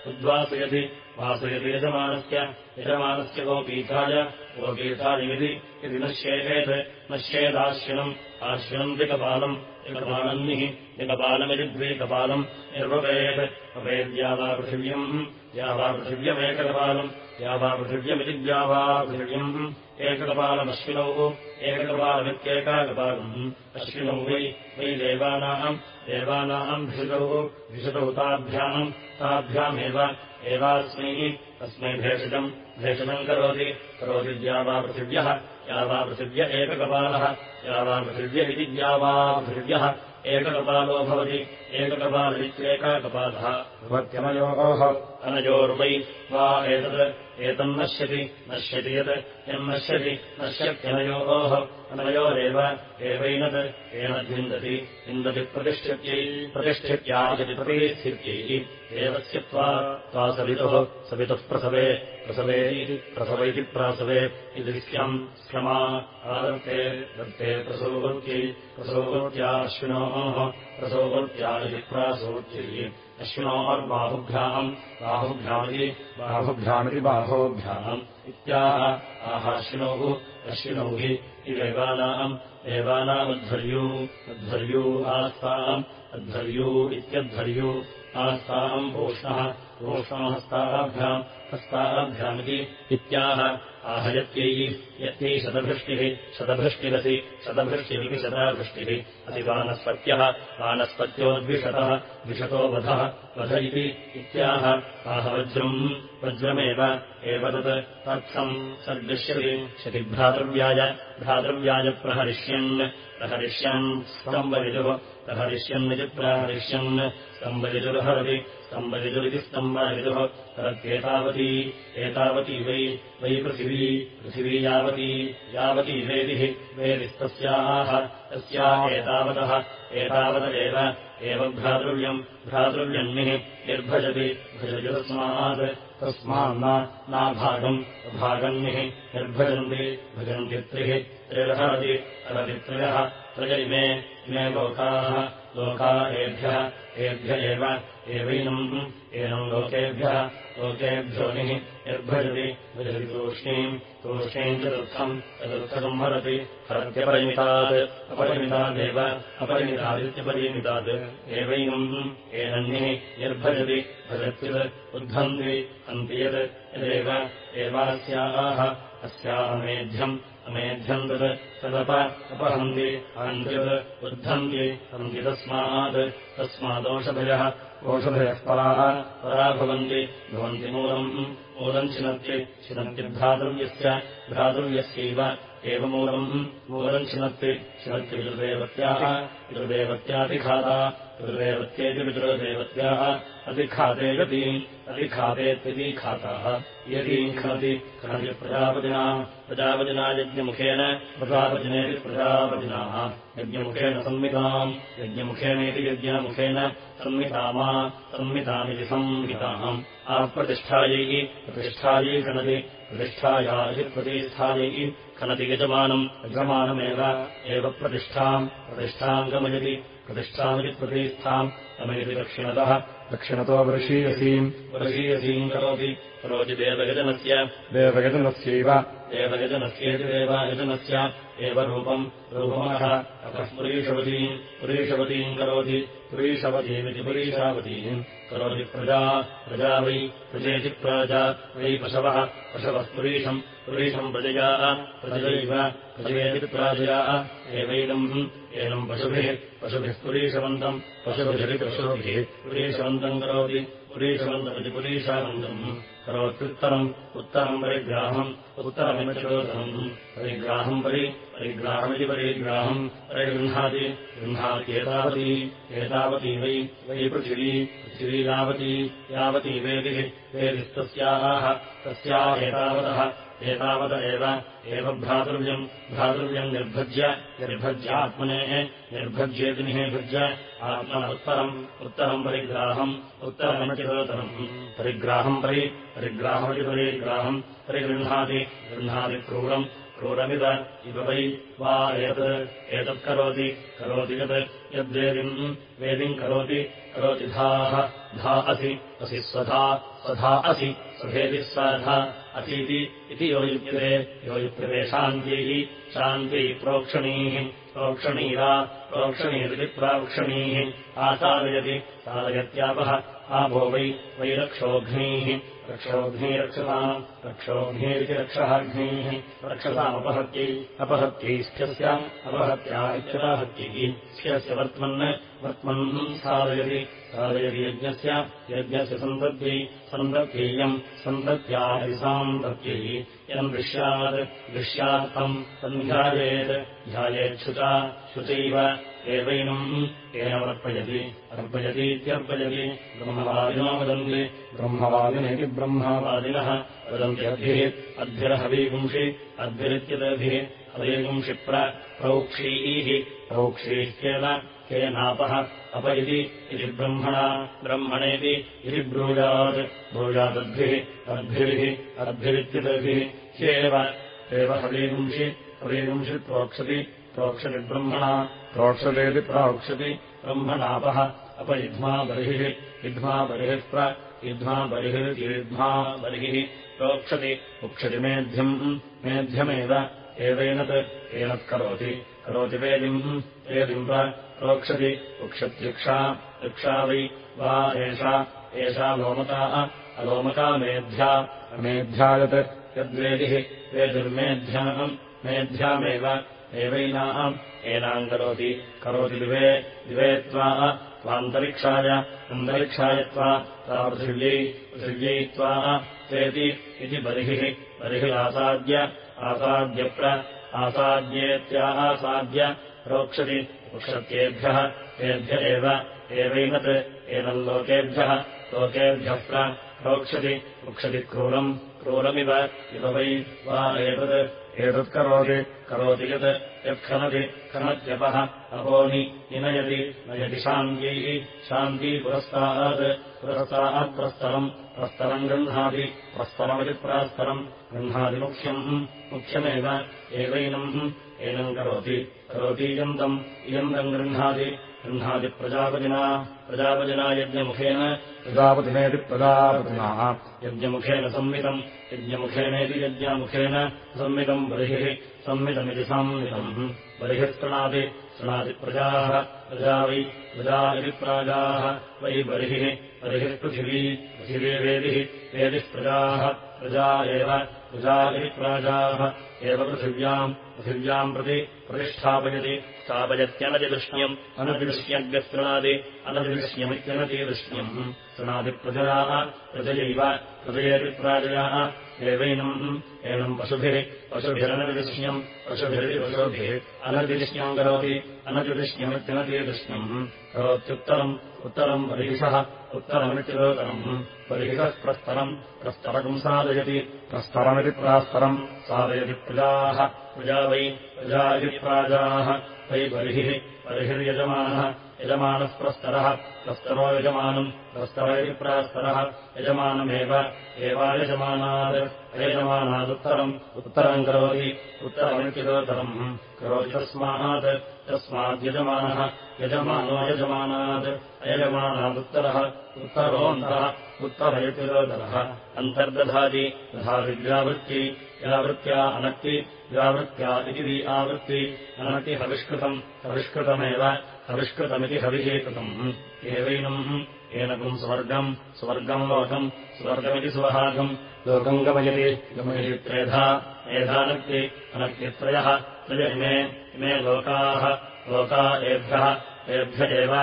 उद्वासयति वासयति यजमानस्य यजमानस्य गोपीठाय गोपीठाय यदि यदि नश्येत् नश्येदाश्विनम् आश्विनम् द्विकपालम् एकपालन्निः एकपालमिति द्विकपालम् निर्वपेत् वपेद्यावा पृथिव्यम् द्यावा पृथिव्यमेककपालम् द्यावा पृथिव्यमिति द्यावा पृथिव्यम्। एककपालमश्विनौ एककपालमित्येकाकपालम्। अश्विनौ वै वै देवानाम् देवानाम् भिषतौ भिषतौ ताभ्याम् ताभ्यामेव। एवास्मै अस्मै भेषजम् भेषजम् करोति करोति द्यावापृथिव्यः यावापृथिव्य एककपालः यावापृथिव्य इति द्यावापृथिव्यः एककपालो भवति एककपालमित्येकाकपालः भवत्यनयोः अनयोर्वै वा एतत् एतन्नश्यति नश्यति यत् यन्नश्यति नश्यत्यनयोः। अनयोरेव एवैनत् एनद्विन्दति विन्दति प्रतिष्ठित्यै प्रतिष्ठित्यादिति प्रतिष्ठित्यै देवस्य त्वा त्वा सवितुः सवितुः प्रसवे प्रसवे प्रसव इति प्रासवे इति स्यम् स्यमा आदत्ते दत्ते प्रसोवत्यै प्रसोवत्याश्विनोः प्रसोवत्या इति प्रासोत्यै अश्विनोर्बाहुभ्याम् बाहुभ्यामिति बाहुभ्यामिति बाहोभ्याम् इत्याह आहाश्विनोः अश्विनौ हि इदेवानाम् देवानामध्वर्यू अध्वर्यू आस्ताम् अध्वर्यू इत्यध्वर्यू आस्ताम् पोष्णः पोष्णहस्ताभ्याम् हस्ताभ्यामिति इत्याह आहयत्यै यत्यै शतभृष्टिः शतभृष्टिरसि शतभृष्टिरिति शताभृष्टिः असि वानस्पत्यः वानस्पत्यो द्विशतः द्विशतो वधः वध इति इत्याह। आहवज्रम् वज्रमेव एवतत् तत्सम् सद्दृश्यति शतिभ्रातृव्याय भ्रातृव्याय प्रहरिष्यन् प्रहरिष्यन् प्रहरिष्यन्निति प्रहरिष्यन् स्तम्बविदुर्हरति स्तम्बविदुरिति स्तम्बविदुः हरत्येतावती एतावती वै वै पृथिवी पृथिवी यावती यावती वेदिः वेदिस्तस्याः तस्या एतावतः एतावदेव एव भ्रातृव्यम् भ्रातृव्यन्निः निर्भजति भजति तस्मात् तस्मान्न नाभागम् भागन्निः निर्भजन्ति भजन्ति त्रिः त्रिर्हरति हरति त्रय इमे इमे लोकाः लोका एभ्यः एभ्य एव एवैनम् एनम् लोकेभ्यः लोकेभ्योनिः निर्भजति भजति तूष्णीम् तूष्णीम् चतुर्थम् चतुर्थकम् हरति हरत्यपरिमितात् अपरिमितादेव अपरिमितादित्यपरिमितात् एवैनम् एनन्निः निर्भजति भजत्युत् उद्भन्ति हन्ति यत् यदेव एवास्याः अस्यामेध्यम् अमेध्यम् तत् तदप अपहन्ति हन्त्यत् उद्धन्ति हन्ति तस्मात् तस्मादौषधयः ओषधयः पराः परा भवन्ति भवन्ति मूलम् मूलम् चिनत्ति चिनत्ति भ्रातृव्यस्य भ्रातृव्यस्यैव एव मूलम् चिनत्ति चिनत्ति पितृदेवत्याः पितृदेवत्यातिघाता पितृदेवत्येति पितृदेवत्याः अतिखाते गति अतिखातेत्यति खाताः। यदीम् खनति खनति प्रजापतिना प्रजापतिना यज्ञमुखेन प्रजापतिनेति प्रजापतिनाः। यज्ञमुखेन संविताम् यज्ञमुखेनेति यज्ञमुखेन संवितामा संवितामिति संहिताम् आप्रतिष्ठायैः प्रतिष्ठायै खनति प्रतिष्ठाया प्रतिष्ठायै खनति यजमानम् यजमानमेव एव प्रतिष्ठाम् प्रतिष्ठाम् प्रतिष्ठाम् गमयति दक्षिणतः दक्षिणतो वर्षीयसीम् वर्षीयसीम् करोति। करोति देवयजनस्य देवयजनस्यैव एव यजनस्येतिरेव यजनस्य एव रूपम् रूपमः अतः पुरीषवतीम्। पुरीषवतीम् करोति। पुरीषवतीमिति पुरीषावतीम्। करोति प्रजा। प्रजा वै प्रजेति प्राजा। वै पशवः। पशवः पुरीषम्। पुरीषम् प्रजया। प्रजयैव। प्रजयेति प्राजया। एवैनम् एनम् पशुभिः पशुभिः पुरीषवन्तम् पशुभिरिति पशुभिः पुरीषवन्तम् करोति। पुरीषवन्तमिति पुरीषावन्तम् करोत्युत्तरम् उत्तरम् परिग्राहम् उत्तरमिमचोदनम् परिग्राहम् परि परिग्राहमिति परिग्राहम्। परिगृह्णाति गृह्णात्येतावती एतावती वै वै पृथिवी यावती यावती वेदिः वेदिस्तस्याः तस्या एतावतः एतावत एव एव भ्रातृव्यम् भ्रातृव्यम् निर्भज्य निर्भज्यात्मनेः निर्भज्येति निभज्य आत्मन उत्तरम् उत्तरम् परिग्राहम् उत्तरमचिरोतरम् परिग्राहम् परि परिग्राहमिति परिग्राहम् परिगृह्णाति गृह्णाति क्रूरम् क्रूरमिव वै वा एतत् एतत्करोति करोति यत् यद्वेदिम् वेदिम् करोति करोति धाः धा असि असि स्वधा स्वधा असि स्वधेति स्वधा असीति इति योयुज्यते योयुक्यते शान्त्यैः शान्त्यै प्रोक्षणीः प्रोक्षणीरा प्रोक्षणीरिति प्रोक्षणीः आसादयति सादयत्यापः आपो वै वै रक्षोघ्नीः रक्षोघ्नीरक्षसाम् रक्षोघ्नीरिति रक्षाघ्नीः रक्षसामपहत्यै अपहत्यै स्ख्यस्य अपहत्या इत्यदाहत्यै। स्ख्यस्य वर्त्मन् वर्त्मन् साधयति साधयति यज्ञस्य यज्ञस्य सन्तत्यै सन्तत्येयम् सन्तत्यादिसान्तत्यै यम् दृश्यात् दृश्यात्तम् सन्ध्यायेत् ध्यायेच्छुचा शुचैव एवैनम् एनमर्पयति अर्पयतीत्यर्पयति ब्रह्मवादिनो वदन्ति ब्रह्मवादिनेति ब्रह्मवादिनः वदन्ति अद्भिः। अद्भिरहवीगुंषि अद्भिरित्यदभिः। हवीगुंषिप्र प्रौक्षीः प्रौक्षीह्येन केनापः अप इति ब्रह्मणा ब्रह्मणेति इति ब्रूयात्। ब्रूयादद्भिः अद्भिरिः अद्भिरित्यदभिः। ह्येव एव हवीगुंषि हवीगुंषि प्रोक्षति प्रोक्षति ब्रह्मणा प्रोक्षतेति प्रोक्षति ब्रह्मणापः अप युध्मा बर्हिः युध्मा बर्हिः प्र युध्मा बर्हिर्युध्मा बर्हिः प्रोक्षति उक्षति मेध्यम् मेध्यमेव एवेनत् एनत् करोति। वेदिम् वेदिम् प्रोक्षति उक्षत्युक्षा यक्षा वै एषा एषा लोमता अलोमता मेध्या अमेध्यायत् यद्वेदिः वेदिर्मेध्याम् मेध्यामेव एवैनाम् एनाम् करोति। करोति दिवे। त्वा त्वान्तरिक्षाय। अन्तरिक्षाय त्वा ता पृथिव्यै पृथिव्यै त्वा तेति इति बर्हिः बर्हिरासाद्य आसाद्यप्र आसाद्येत्यासाद्य प्रोक्षति। वृक्षत्येभ्यः तेभ्य एव। एवैनत्। एनम् लोकेभ्यः। प्र। प्रोक्षति। वृक्षति क्रूरम्। क्रूरमिव। इव वै वा एतत् एतत्करोति करोति यत् यत्खनति खनत्यपः अपोनि निनयति नयति शान्त्यैः शान्ती पुरस्तात् पुरस्तात्प्रस्तरम् प्रस्तरम् गृह्णाति प्रस्तरमिति प्रास्तरम् गृह्णातिमुख्यम् मुख्यमेव एवैनम् एनम् करोति करोतीयन्तम् इयन्तम् गृह्णाति गृह्णाति प्रजापतिना प्रजापतिना यज्ञमुखेन। प्रजापतिनेति प्रजापतिना। यज्ञमुखेन संवितम् यज्ञमुखेनेति यज्ञमुखेन संवितम् बर्हिः संवितमिति संवितम्। बर्हिः शृणाति शृणाति प्रजाः वै प्रजा इति प्राजाः वै बर्हिः बर्हिः पृथिवी पृथिवीवेदिः वेदिः प्रजाः प्रजा एव प्रजा इति प्राजाः एव पृथिव्याम् पृथिव्याम् प्रति प्रतिष्ठापयति स्थापयत्यनतिदृश्यम् अनतिदृश्यज्ञस्तृणादि अनतिदृश्यमित्यनतिदृश्यम् शृणाति प्रजयाः प्रजयैव प्रजयेति प्राजयाः एवैनम् एनम् पशुभिः पशुभिरनतिदृश्यम् पशुभिरिति पशुभिः अनतिदृश्यम् करोति अनतिदृश्यमित्यनतिदृश्यम् करोत्युत्तरम् उत्तरम् बर्हिषः उत्तरमित्युत्तरम्। बर्हिषः प्रस्तरम् प्रस्तरकम् साधयति। प्रस्तरमिति प्रास्तरम्। साधयति प्रजाः। प्रजा वै प्रजा इति प्राजाः। वै बर्हिः बर्हिर्यजमानः यजमानः प्रस्तरः यजमानम् प्रस्तर इति प्रास्तरः। यजमानमेव एवायजमानात्। अयजमानादु उत्तरम् करोति। उत्तरमित्युत्तरम् करोति तस्मात्। तस्माद्यजमानः यजमानो यजमानात्। अयजमानादुत्तरः उत्तरोऽन्तः उत्तरयतिरोदरः अन्तर्दधाति तथाविद्यावृत्ति व्यावृत्त्या अनक्ति व्यावृत्त्या इति वि आवृत्ति। अनति हविष्कृतम् हविष्कृतमेव हविष्कृतमिति हविः कृतम् एवैनम् एनकम् स्वर्गम् स्वर्गम् लोकम् स्वर्गमिति स्वभागम् लोकम् गमयति गमयति त्रेधा एधानक्ति अनक्तित्रयः त्रय इमे इमे लोकाः लोका एभ्यः एभ्य एव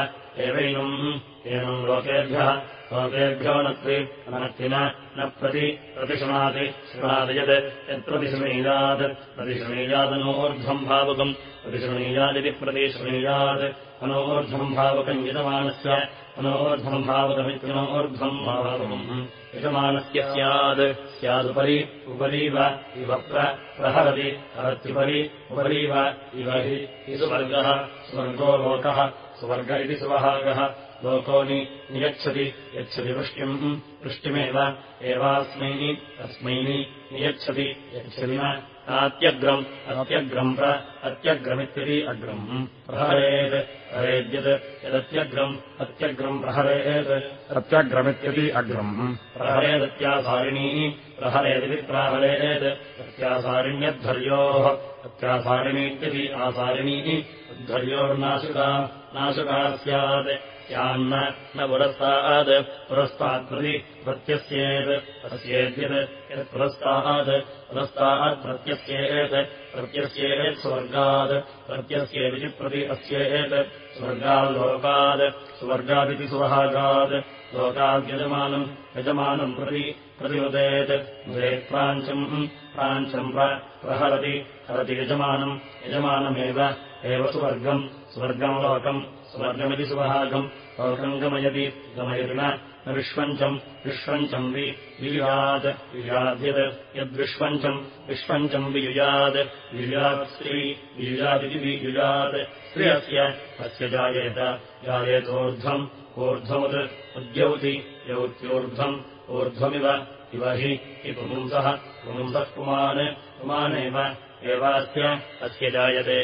एवैनम्। एनम् लोकेभ्यः लोकेभ्यो नक्ति अनक्ति न प्रति प्रतिशृणाति शृणाति यत् यत्प्रतिशृणीयात् प्रतिशृणीयादनोर्ध्वम् भावकम् प्रतिशृणीयादिति प्रतिशृणीयात् अनोर्ध्वम् भावकम् यजमानस्य अनोर्ध्वम् भावकमित्यनोर्ध्वम् भावकम् यजमानस्य स्यात्। स्यादुपरि उपरीव इव प्रहरति। हरत्युपरि उपरीव इव हि सुवर्गः। स्वर्गो लोकः। स्वर्ग इति सुवभागः लोको नियच्छति। यच्छति वृष्टिम्। वृष्टिमेव। एवास्मै। अस्मै नियच्छति। यच्छति न नात्यग्रम् अत्यग्रम् प्र अत्यग्रमित्यति अग्रम् प्रहरेत् हरेद्यत् यदत्यग्रम् अत्यग्रम् प्रहरेत् अत्यग्रमित्यति अग्रम् प्रहरेदत्यासारिणी प्रहरेदिति प्राहरेत् अत्यासारिण्यध्वर्योः अत्यासारिणीत्यपि आसारिणी उद्धर्योर्नाशुका नाशुका स्यात् स्यान्न न पुरस्तात्। पुरस्तात्प्रति प्रत्यस्येत्। अस्येद्यत् यत् पुरस्तात्। पुरस्तात् प्रत्यस्येत्। प्रत्यस्येत् स्वर्गात्। प्रत्यस्येदिति प्रति अस्येत्। स्वर्गाल्लोकात्। स्वर्गादिति सुभागात् लोकाद्यजमानम् यजमानम् प्रति प्रतिवदेत् उदेत् प्राञ्चम् प्राञ्चम् प्रहरति। हरति यजमानम् यजमानमेव एव सुवर्गम्। स्वर्गम् लोकम् स्वर्गमिति सुभागम्। लोकम् गमयति गमयति न। विश्वञ्चम् विश्वञ्चम् वि वियुयात्। वियुयाद्यत्। यद्विश्वञ्चम् विश्वञ्चम् वियुयात्। वियुयात् स्त्री वियुयादिति वियुयात्। स्त्री अस्य जायेत। जायेतोर्ध्वम् ऊर्ध्वमुत् उद्यौति यौत्योर्ध्वम् ऊर्ध्वमिव इव हि पुंसः पुंसः पुमान् पुमानेव एवास्य अस्य जायते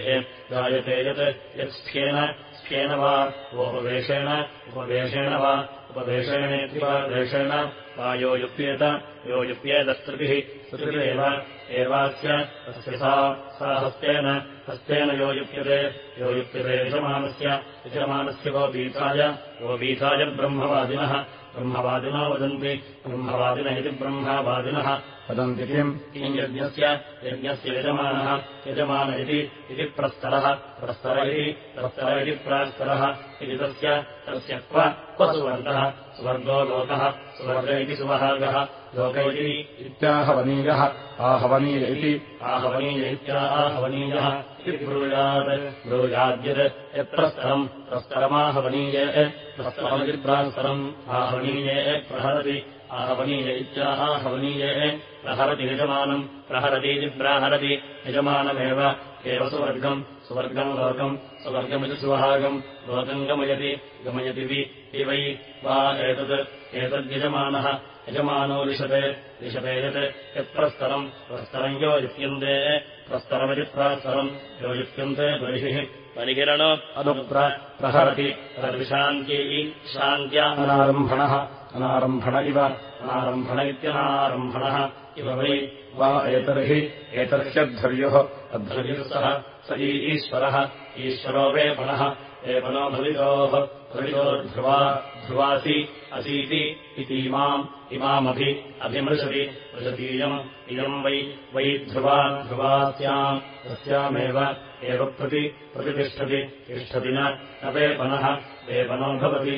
यत् यत्स्थ्येन स्थ्येन वा उपवेशेण उपवेशेण वा उपवेशेणेत्युपवेशेण वा यो युप्येत यो युप्येदस्तृतिः स्तृतिरेव एवास्य अस्य सा सा हस्तेन हस्तेन यो युप्यते यो युप्यते यजमानस्य यजमानस्य गोपीताय गोपीताय ब्रह्मवादिनः ब्रह्मवादिनो वदन्ति ब्रह्मवादिन इति ब्रह्मवादिनः वदन्ति किम्? किम् यज्ञस्य यज्ञस्य यजमानः यजमान इति प्रस्तरः प्रस्तर इति प्रस्तर इति प्रास्तरः इति तस्य तस्य क्व क्व सुवर्गः सुवर्गो लोकः सुवर्ग इति सुवभागः लोक इति इत्याहवनीयः आहवनीय इति। आहवनीय इत्याहवनीयः इति ब्रूयात् ब्रूयाद्यत् यत्प्रस्तरम् प्रस्तरमाहवनीये प्रस्तरमिति प्रास्तरम् आहवनीये प्रहरति आहवनीय इत्याहवनीये प्रहरति यजमानम्। प्रहरतीति प्राहरति यजमानमेव एव सुवर्गम्। सुवर्गम् लोकम् सुवर्गमिति सुवभागम् लोकम् गमयति गमयति वि वै वा एतत् एतद्यजमानः यजमानो लिशते लिशते यत् यत्प्रस्तरम् प्रस्तरम् यो युप्यन्ते प्रस्तरमिति प्रास्तरम् यो युप्यन्ते बर्हिः बर्हिरणो प्रहरति तद्विशान्त्यै शान्त्या अनारम्भणः अनारम्भण इव अनारम्भण इत्यनारम्भणः। इव वै वा एतर्हि एतर्ह्यद्धर्युः अद्धर्युः सः ईश्वरः ईश्वरो वेपणः एपनो भवितोः भवितोर्ध्रुवा ध्रुवासि असीति इतीमाम् इमामभि अभिमृशति मृशतीयम् इयम् वै वै ध्रुवा ध्रुवास्याम् तस्यामेव एव प्रति प्रतितिष्ठति तिष्ठति न वेपनः वेपनो भवति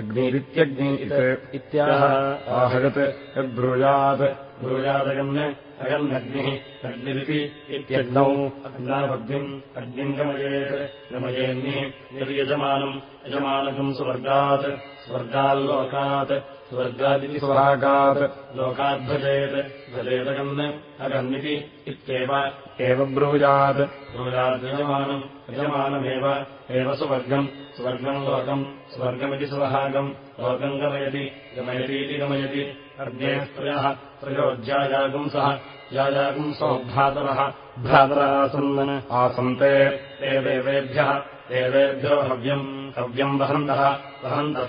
अग्निरित्यग्नि इत्याह आहगत् यद्ब्रूयात् ब्रूयादगन् अगन्नग्निः अग्निरिति इत्यग्नौ अग्नावग्निम् अग्निम् गमयेत् गमयेन्निः निर्यजमानम् यजमानकम् सुवर्गात् स्वर्गाल्लोकात् स्वर्गादिति सुभागात् लोकाद्भजेत् भजेदगन् अगन्निति इत्येव एव ब्रूयात् ब्रूयाद्यजमानम् यजमानमेव एव सुवर्गम् स्वर्गम् लोकम् स्वर्गमिति सुभागम् लोकम् गमयति गमयतीति गमयति। अर्गे त्रयः त्रयोज्यायागुंसः यायागुंसो भ्रातरः भ्रातरासन् आसन्ते ते देवेभ्यः देवेभ्यो हव्यम् हव्यम् वहन्तः वहन्तः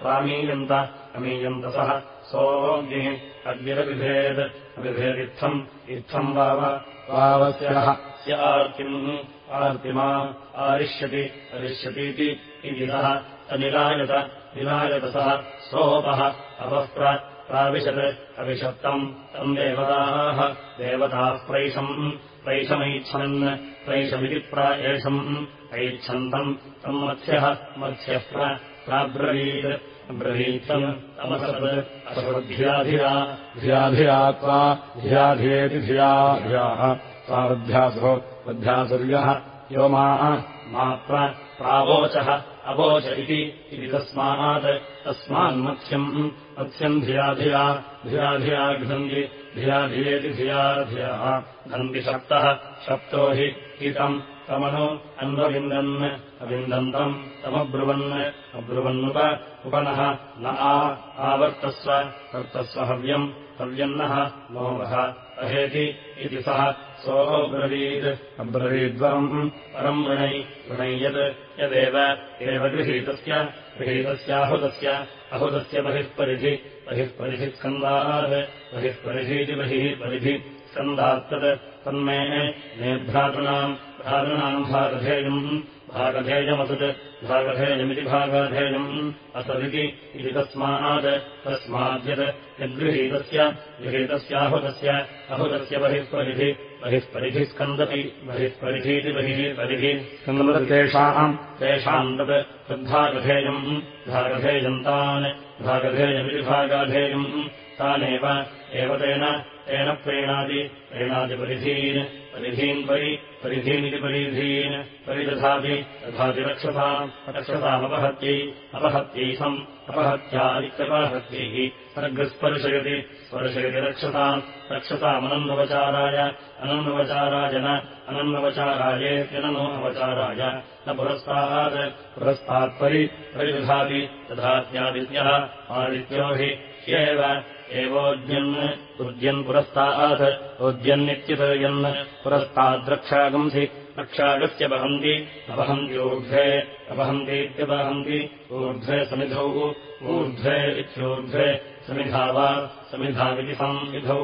प्रामीयन्त अमीयन्तसः सोऽग्निः अग्निरविभेद् अविभेदित्थम् इत्थम् वाव वावस्यः। स्य आर्तिम् आर्तिमा आरिष्यति अरिष्यतीति इदितः अनिलायत निलायतसः सोपः अपः प्राविशत् अविशत्तम् तम् देवताः देवताः प्रैषम् प्रैषमैच्छन् प्रैषमिति प्रायेषम् ऐच्छन्तम् तम् मत्स्यः मत्स्यः प्राब्रवीत्। ब्रवीत्तम् तमसत् असवद्ध्याधिया धियाधिया त्वा धियाधियेति धिया धियाः त्वावध्यासो वध्यासुर्यः यो मा प्रावोचः अवोच इति तस्मात् तस्मान्मत्स्यम् मत्स्यम् धियाधिया घ्नन्ति धियाधियेति धियाधियाः घन्ति सप्तः सप्तो हि हितम् तमनु अन्वविन्दन् अविन्दन्तम् तमब्रुवन् अब्रुवन्नुप उपनः न आ आवर्तस्व वर्तस्व हव्यम् हव्यन्नः मोहः अहेति इति सः सोऽब्रवीत्। अब्रवीद्वरम् परम् वृणै वृणै यत् यदेव। एव गृहीतस्य गृहीतस्याहुतस्य अहुतस्य बहिः परिधि बहिः परिधिः स्कन्दात् बहिः परिधीति बहिः परिधि स्कन्दात्तत् तन्मे मे भ्रातॄणाम् भ्रातॄणाम् भागधेयम्। भागधेयमसत्। भागधेयमिति भागधेयम्। असदिति इति तस्मात्। तस्माद्यत् यद्गृहीतस्य गृहीतस्याहुतस्य अहुतस्य बहिः परिधि बहिः परिधिः स्कन्दति बहिः परिधीति बहिः परिधिः स्कन्दतेषाम् तेषाम् तत् तद्भागधेयम् भागधेयम् तान् भागधेयमिति भागाधेयम् तानेव एव तेन तेन प्रेणादि प्रेणादिपरिधीन् परिधीन् परि परिधीनिति परिधीन् परिदधाति दधाति रक्षसाम् रक्षसामपहत्यै अपहत्यै सम् अपहत्या इत्यपहत्यैः सर्गस्पर्शयति स्पर्शयति रक्षसाम् रक्षसामनन्वचाराय अनन्वचाराय न अनन्वचारायेत्यननोऽवचाराय न पुरस्तात् पुरस्तात्परि परिदधाति दधात्यादित्यः आदित्यो हि ह्येव एवोद्यन् उद्यन् पुरस्तात् उद्यन्नित्यतयन् पुरस्ताद्रक्षागंसि रक्षागस्य वहन्ति अपहन्त्यूर्ध्वे अपहन्तीत्यपहन्ति ऊर्ध्वे समिधौ ऊर्ध्वे इत्यूर्ध्वे समिधा वा समिधाविति संविधौ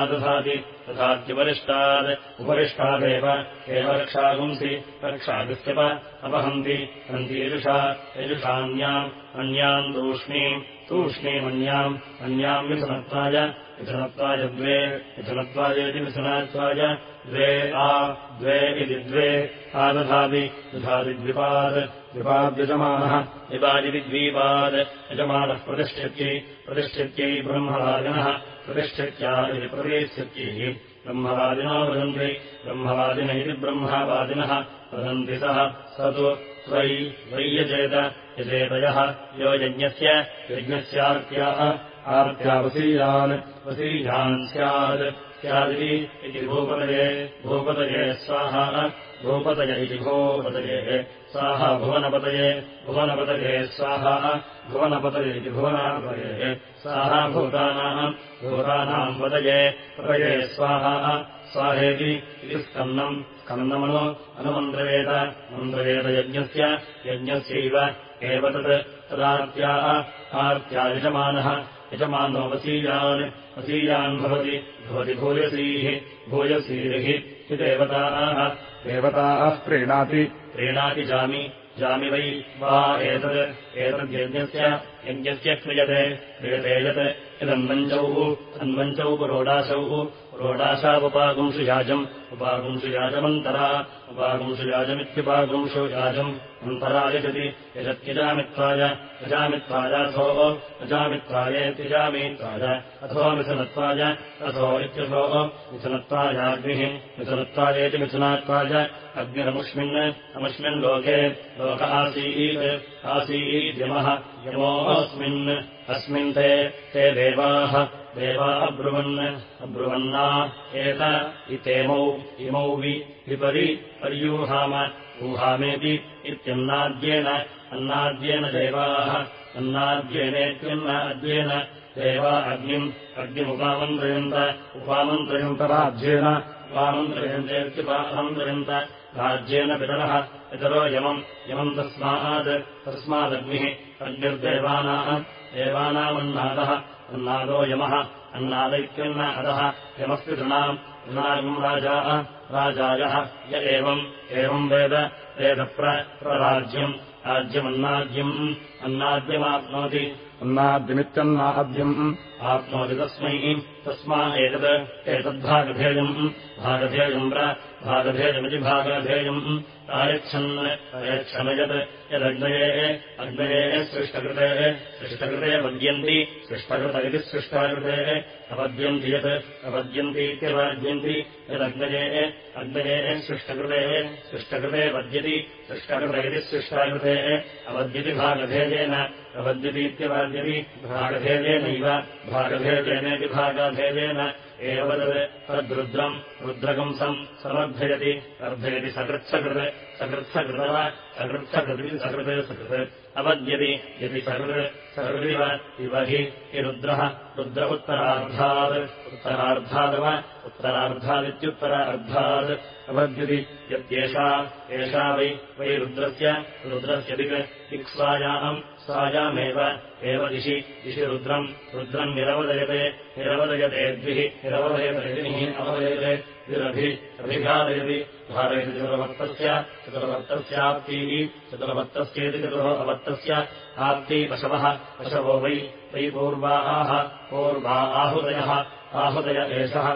आदधाति तथात्युपरिष्टात् उपरिष्टादेव। एव रक्षागुंसि रक्षागस्यप अपहन्ति। हन्ति यजुषा यजुषान्याम् अन्याम् तूष्णीम्। तूष्णीमन्याम्। अन्याम् मिथुनत्वाय मिथुनत्वाय द्वे। मिथुनत्वायेति मिथुनत्वाय द्वे आ। द्वे इति द्वे। आदधाति दधाति। द्विपात् द्विपाद्यजमानः। विपादिति द्वीपात् यजमानः प्रतिष्ठत्यै। प्रतिष्ठत्यै ब्रह्मवादिनः प्रतिष्ठत्यैः ब्रह्मवादिनो वदन्ति। ब्रह्मवादिन इति ब्रह्मवादिनः। वदन्ति सः। स तु त्वयि वैयजेत यजेतयः। यो यज्ञस्य यज्ञस्यार्त्याः। आर्त्यावसीयान्। वसीयान् स्यात्। स्यादिति इति भूपतये। भूपतये स्वाहा भूपतय भूपतये स्वाहा भुवनपतये भुवनपतये स्वाहा भुवनपतये इति भुवनापतये स्वाहा भूतानाम् भूतानाम् पतये पतये स्वाहा स्वाहेति इति स्कन्नम् स्कन्नमनु अनुमन्त्रयेत मन्त्रयेतयज्ञस्य यज्ञस्यैव एव तत् तदार्त्याः आर्त्या यजमानः यजमानो वसीयान् वसीयान् भवति भवति भूयसीः भूयसीः हि देवताः। देवताः प्रीणाति। प्रीणाति जामि। जामि वै वा एतत् एतद्यज्ञस्य यज्ञस्य क्रियते। क्रियते यत् यदन्वञ्चौ अन्वञ्चौ पुरोडाशौ रोडाशावुपागुंसु याजम् उपागुंसु याजमन्तरा उपागुंसु याजमित्युपागुंसु याजम्। अन्तरा यजति यजत्यजामित्वाय यजामित्वायाथो यजामित्वायेत्यजामित्वाय अथो मिथुनत्वाय अथो इत्यथो मिथुनत्वायाग्निः मिथुनत्वायेति मिथुनात्वाय अग्निरमुष्मिन् अमुष्मिन् लोके लोक आसीत् आसीद्यमः यमोऽस्मिन् अस्मिन् ते ते देवाः देवा अब्रुवन् अब्रुवन्ना एत इतेमौ इमौ वि विपरि पर्यूहाम ऊहामेति इत्यन्नाद्येन अन्नाद्येन देवाः अन्नाद्येनेत्यन्नाद्येन देवा अग्निम् अग्निमुपामन्त्रयन्त उपामन्त्रयन्त राज्येन उपामन्त्रयन्तेत्युपामन्त्रयन्त राज्येन पितरः पितरो यमम् यमम् तस्मात् तस्मादग्निः अग्निर्देवानाम् देवानामन्नादः अन्नादो यमः। अन्नादैत्यन्न अधः। यमस्ति तृणाम्। तृणागम् राजाः राजायः। य एवम्। एवम् वेद। वेदप्रराज्यम् राज्यमन्नाद्यम्। अन्नाद्यमाप्नोति। अन्नाद्यमित्यन्नाद्यम् आप्नोति तस्मै। तस्मा एतत् एतद्भागधेयम्। भागधेयम् भागधेयमिति भागधेयम् आयच्छन् अयच्छनयत् यदग्नये अग्नये सृष्टकृते सृष्टकृते वद्यन्ति सृष्टकृत इति सृष्टाकृते। अपद्यन्ति यत् अपद्यन्तीत्यवाद्यन्ति यदग्नये अग्नये सृष्टकृते सृष्टकृते वद्यति सृष्टकृत इति सृष्टाकृते। अवद्यति भागभेदेन अवद्यतीत्यवाद्यति भागभेदेनैव भागभेदेनेति भागाभेदेन एव तद्रुद्रम् रुद्रकंसम् समर्थयति अर्धयति सकृत्सकृत् सकृत्सकृतव सकृत्सकृतिति सकृते सकृत् अवद्यति यदि सकृत् सकृदिव इव हि रुद्रः रुद्र उत्तरार्धात् उत्तरार्धादव उत्तरार्धादित्युत्तर अर्धात् अवद्यति यत्येषा एषा वै वै रुद्रस्य रुद्रस्य दिक् दिक्स्वायाम् स्वायामेव एव दिशि दिशि रुद्रम्। रुद्रम् निरवदयते निरवदयतेद्भिः निरवदयतरिः अवदयते विरभि अभिघादयति भारयति चतुर्भक्तस्य चतुर्भक्तस्याप्तीः चतुर्भक्तस्येति चतुर्भवत्तस्य आप्ती पशवः पशवो वै वै पूर्वाः पूर्वा आहुदयः आहुदय एषः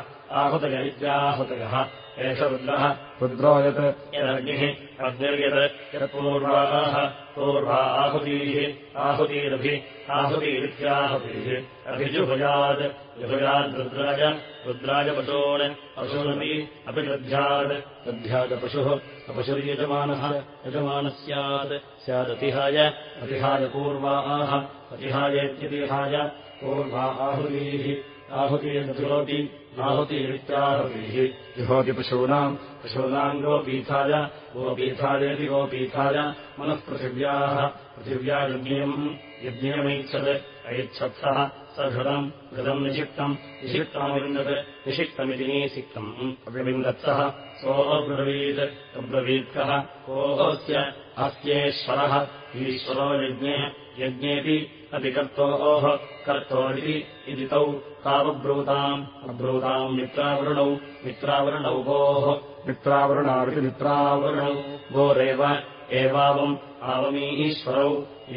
आहुदय इत्याहुदयः एष रुद्रः रुद्रो यत् यदग्निः अग्निर्यत् यत्पूर्वाः पूर्वा आहुतीः आहुतीरभि आहुतीरित्याहुतीः अभिजुभुजात् जुभुजाद्रुद्राय रुद्राय पशून् पशूनपि अपि दध्यात् दध्यादपशुः अपशुर्यजमानः यजमानः स्यात् स्यादतिहाय अतिहाय पूर्वाः अतिहायेत्यतिहाय पूर्वा आहुतीः आहुतीर्जुहोति आहुतीरित्याहुतीः जुहोति पशूनाम् पशूनाम् गोपीठाय गोपीठायेति गोपीठाय मनः पृथिव्याः यज्ञम् यज्ञमैच्छत् ऐच्छत्सः स घृतम् घृतम् निषिक्तम् निषिक्तमविन्दत् निषिक्तमिति निसिक्तम् अविविन्दत्सः सोऽब्रवीत् अब्रवीत्कः कोऽस्य अस्येश्वरः ईश्वरो यज्ञे यज्ञेति अपि कर्तोः कर्तोरिति इति तौ तावब्रूताम् अब्रूताम् मित्रावरुणौ मित्रावरुणौ गोः मित्रावरुणाविति मित्रावरुणौ गोरेव एवावम् आवमीश्वरौ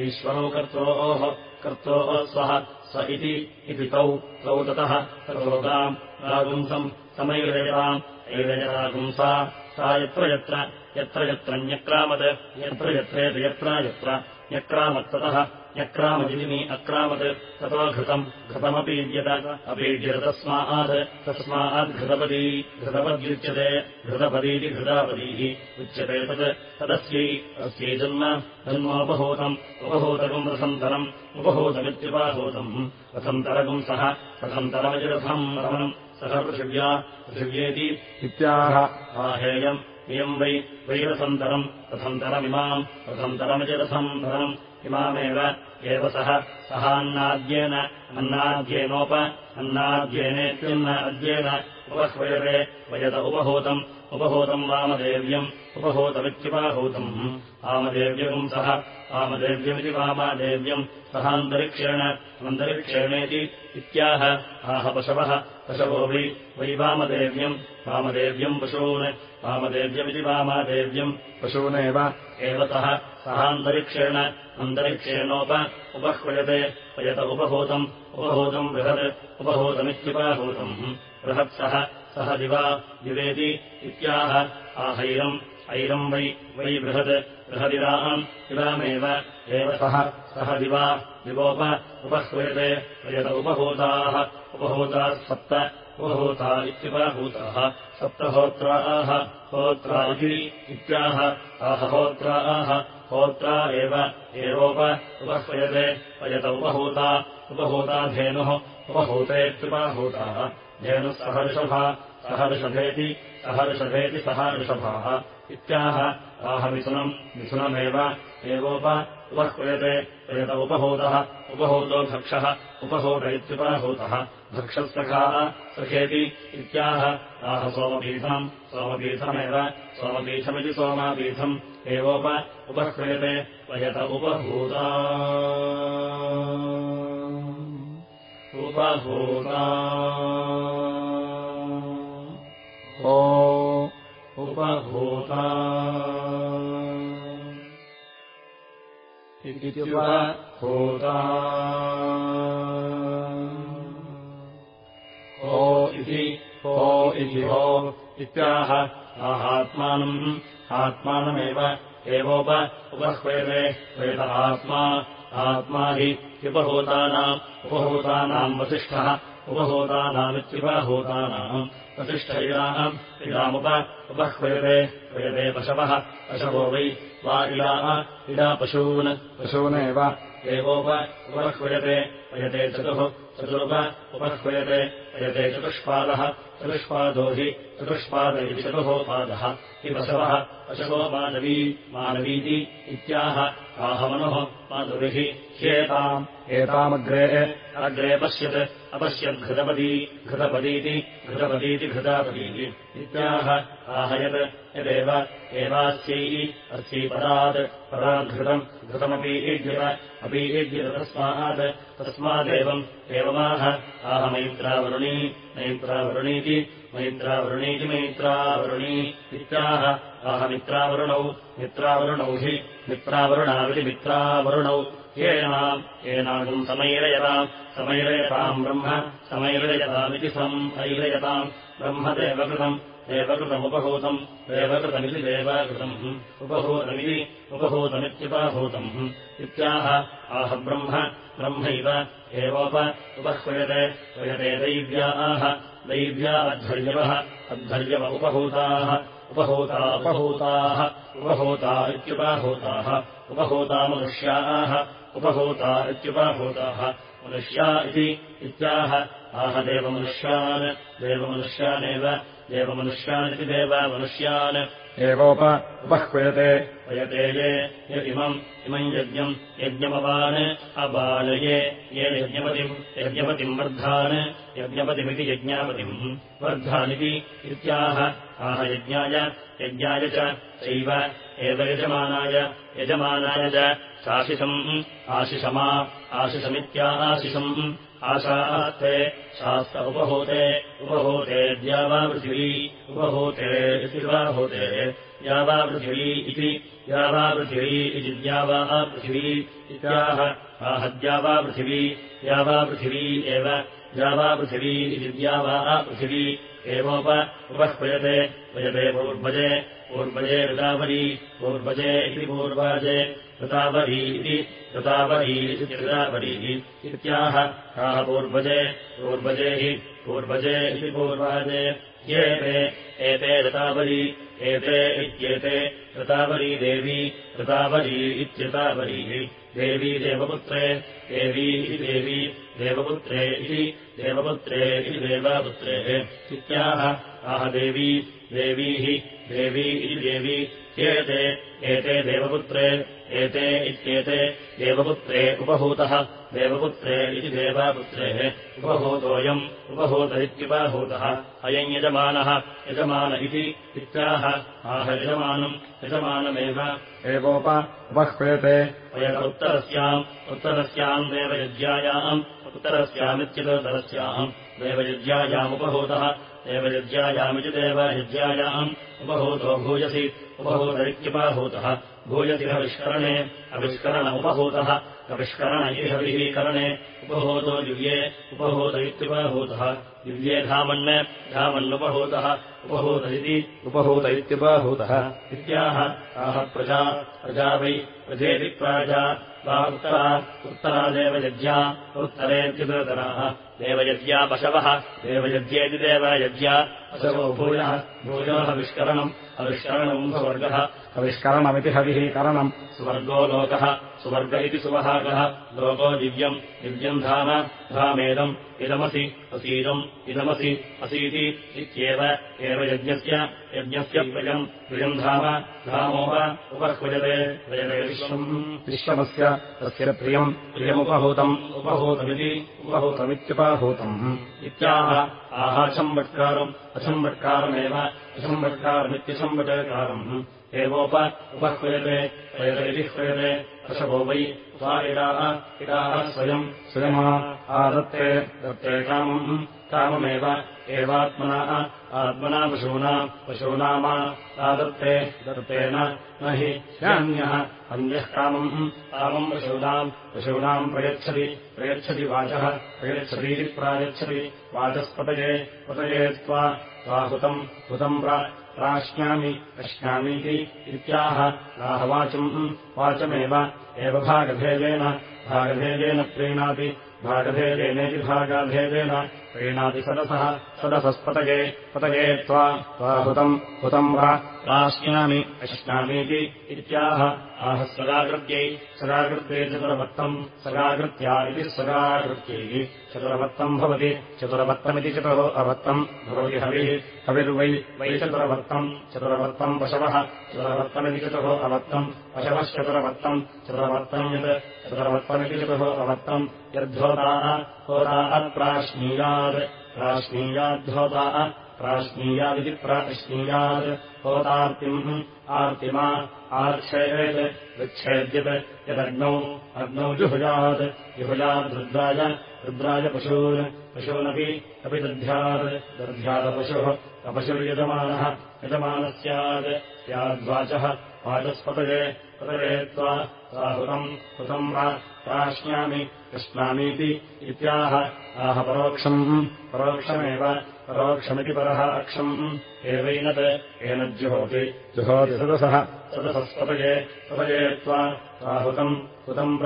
ईश्वरौ कर्तोः कर्तोः स्वः स इति तौ तौ ततः ततोताम् रागुंसम् समैरयताम् ऐरयरागुंसा सा यत्र यत्र यत्र यत्र न्यक्रामत् यत्र यत्रेति यत्र यत्र न्यक्रामत्ततः न्यक्रामजिनि अक्रामत् ततो घृतम् घृतमपीड्यत। अपीड्यत तस्मात् तस्माद्घृतपदी घृतपद्युच्यते घृतपदीति घृतापदीः उच्यते तत् तदस्यै अस्यै जन्म जन्मोपहूतम् उपहूतकम् रसन्तरम् उपहूतमित्युपाहूतम्। रसन्तरकम् सः रसन्तरमजिरथम् रमणम् सः पृथिव्या पृथिव्येति इत्याह। आहेयम् इयम् वै वैरसन्तरम् रथन्तरमिमाम् रथन्तरमजिरथम् धरम् इमामेव एव सः सहान्नाद्येन अन्नाद्येनोप अन्नाद्येनेत्यन्न अद्येन उपह्वयते वयत उपहूतम् उपहूतम् वामदेव्यम् उपहूतमित्युपाहूतम्। वामदेव्यम् सः वामदेव्यमिति वामादेव्यम् सहान्तरिक्षेण अन्तरिक्षेणेति इत्याह आह पशवः पशवो वै वै वामदेव्यम् वामदेव्यम् पशून् वामदेव्यमिति वामादेव्यम् पशूनेव एव सः सहान्तरिक्षेण अन्तरिक्षेणोप उपह्वयते वयत उपहूतम् उपहूतम् बृहत् उपहूतमित्युपाहूतम्। बृहत्सः सः दिवा दिवेति इत्याह आहैरम् ऐरम् वै वै बृहत् बृहदिराम् इवामेव एव सः सः दिवा दिवोप उपह्वयते वयत उपहूताः उपहूताः सप्त उपहूता इत्युपहूताः। सप्तहोत्राः होत्रा इति इत्याह आहहोत्राः होत्रा एव एवोप उपह्वयते पयत उपहूता उपहूता धेनुः उपहूतेत्युपाहूताः धेनुः सहर्षभा सहर्षभेति सहर्षभेति सह ऋषभाः इत्याह आहमिथुनम् मिथुनमेव एवोप उपह्वयते प्रयत उपहूतः उपहूतो भक्षः उपहूत इत्युपाहूतः भक्षस्तखाः सखेति इत्याह आह सोमपीठम् सोमपीठमेव सोमपीठमिति सोमापीठम् एवोप उपह्वयते प्रयत उपहूता उपहूता ओ उपभूता। इत्युपभूता। ओ इति ओ इति हो इत्याह आहात्मानम् आत्मानमेव एवोप उपह्वेते वेद आत्मा आत्मा हि उपभूतानाम् उपभूतानाम् वसिष्ठः उपभूतानामित्युपभूतानाम् वसिष्ठैराम् इडामुप उपह्वेते वेदे पशवः पशवो वै वा इडाः इडा पशून् पशूनेव एवोप उपह्वयते वयते चतुः चतुरुप उपह्वयते वयते चतुष्पादः चतुष्पादो हि चतुष्पाद इति चतुःपादः हि पशवः पशवो मानवी मानवीति इत्याह आहमनुः माधुरिः ह्येताम् एतामग्रे अग्रे पश्यत् अपश्यद्घृतपदी घृतपदीति घृतपदीति घृतापदीति इत्याह आहयत् यदेव एवास्यै अस्यै पदात् पदाद्घृतम् घृतमपि ईड्यत अपि ईड्यत तस्मात् तस्मादेवम् एवमाह। आह मैत्रावरुणी मैत्रावरुणीति मैत्रावरुणीति मैत्रावरुणी इत्याह आह मित्रावरुणौ मित्रावरुणौ हि मित्रावरुणाविति मित्रावरुणौ येनाम् येनागम् समैरयताम् समैरयताम् ब्रह्म समैरयतामिति समैरयताम् ब्रह्मदेवकृतम् देवकृतमुपहूतम् देवकृतमिति देवकृतम् उपहूतमिति उपहूतमित्युपहूतम् इत्याह आह ब्रह्म ब्रह्मैव एवोप उपह्वयते ह्वयते दैव्या आह दैव्या अध्वर्यवः अध्वर्यव उपहूताः उपहूता उपहूताः उपहूता इत्युपाहूताः उपहूता मनुष्याः उपहूता इत्युपाहूताः मनुष्या इति इत्याह। आह देवमनुष्यान्। देवमनुष्यानेव। देवमनुष्यानिति देवमनुष्यान् एवोप उपह्वयते वयते ये य इमम् इमम् यज्ञम्। यज्ञमवान् अबालये ये यज्ञपतिम् यज्ञपतिम् वर्धान्। यज्ञपतिमिति यज्ञापतिम् वर्धानिति इत्याह। आह यज्ञाय यज्ञाय च चैव एव यजमानाय यजमानाय च साशिषम् आशिषमा आशिषमित्याशिषम् आशास्ते शास्त उपहूते उपहूते द्यावापृथिवी उपहूते इति द्यावापृथिवी इति द्यावापृथिवी इत्याह आहद्यावापृथिवी द्यावापृथिवी एव द्यावापृथिवी इति द्यावापृथिवी एवोप उपह्वयते वयते पूर्वजे पूर्वजे ऋतावरी पूर्वजे इति पूर्वाजे ऋतावरी इति ऋतावरी इति ऋतावरीः इत्याह। आह पूर्वजे? पूर्वजे हि पूर्वजे इति पूर्वाजे। एते एते ऋतावरी एते इत्येते ऋतावरी देवी ऋतावरी इत्यतावरीः। देवी देवपुत्रे देवी इति देवी देवपुत्रे इति देवपुत्रे इति देवापुत्रे। इत्याह। आह देवी देवीः देवी इति देवी एते एते देवपुत्रे एते इत्येते देवपुत्रे उपहूतः देवपुत्रे इति देवापुत्रे उपहूतोऽयम् उपहूत इत्युपहूतः अयम् यजमानः यजमान इति इत्याह आह यजमानम् यजमानमेव। एवोप उपह्वेते वयत उत्तरस्याम् उत्तरस्याम् देवयज्ञायाम् उत्तरस्यामित्युत्तरस्याम् देवयज्ञायामुपहूतः देवयज्ञायामिति देवयज्ञायाम् उपहूतो भूयसि उपहूतरित्युपाहूतः भूयसिह विष्करणे अविष्करण उपहूतः कविष्करण इति हविः करणे उपहूतो दिव्ये उपहूत इत्युपहूतः दिव्ये धामन् धामन्नुपहूतः उपहूत इति उपहूत इत्युपहूतः इत्याह आह प्रजा प्रजा वै प्रजेति प्राजा। वा उत्तरा उत्तरा देवयज्ञा उत्तरेत्युदराः देवयज्ञा पशवः देवयज्ञेति देवयज्ञा। पशवो भूयः भूयोः विष्करणम् हविष्करणम् सुवर्गः। हविष्करणमिति हविः करणम्। सुवर्गो लोकः सुवर्ग इति सुवहागः। लोको दिव्यम् दिव्यम् धाम धामेदम् इदमसि असीदम् इदमसि असीति इत्येव एव यज्ञस्य यज्ञस्य प्रियम् प्रियम् धाम उपह्वजते प्रजते विश्वम्। विश्वमस्य तस्य प्रियम् प्रियमुपहूतम्। उपहूतमिति इत्याह। आहाचम्बट्कारम् अचम्बट्कारमेव। अचम्बट्कारमित्यचम्बटकारम्। एवोप। प्रयत इति ह्वयते। पशवो वै इडाः। इडाः स्वयम्। स्वयमा आदत्ते। दत्ते कामम्। काममेव। एवात्मना आत्मना पशूना पशूनामा आदत्ते दत्तेन न हि ह्यान्यः अन्यः कामम् कामम् पशूनाम् पशूनाम् प्रयच्छति प्रयच्छति वाचः प्रयच्छतीति प्रायच्छति। वाचस्पतये पतये त्वा हुतम् हुतम् प्राश्नामि पश्यामीति इत्याह। राहवाचम् वाचमेव एव भागभेदेन भागभेदेन प्रीणाति भागभेदेनेति भागाभेदेन प्रीणाति सदसः सदसस्पतये पतये त्वा हुतम् हुतम् वा। प्राश्नामि अश्नामीति इत्याह। आह सदाकृत्यै सदाकृत्यै चतुरभक्तम् सदाकृत्या इति सदाकृत्यैः चतुरभक्तम् भवति। चतुरभक्तमिति चतुः अभक्तम् भवति हविः। हविर्वै वै चतुरभक्तम् चतुरभक्तम् पशवः। चतुरभक्तमिति चतुः अभक्तम् पशवश्चतुरभक्तम् चतुरभक्तम् यत्। चतुरभक्तमिति चतुः अभक्तम् यद्धोताः होताः प्राश्नीयात् प्राश्नीयाद्धोताः प्राश्नीयादिति प्राश्नीयात् होतार्तिम् आर्तिमा आर्च्छेत् विच्छेद्यत्। यदग्नौ अग्नौ जुहुजात् जुहुजाद्रुद्राय रुद्राय। पशून्। पशूनपि अपि दध्यात्। दध्यादपशुः। अपशुर्यजमानः यजमानः स्यात्। स्याद्वाचः वाचस्पतये पतये त्वा हुतम् हुतम् वा प्राश्नामि प्रश्नामीति इत्याह आह परोक्षम् परोक्षमेव परोक्षमिति परः अक्षम्। एवैनत् एनज्जुहोति जुहोति सदसः। सदसस्पतये पतये त्वा हुतम् हुतम्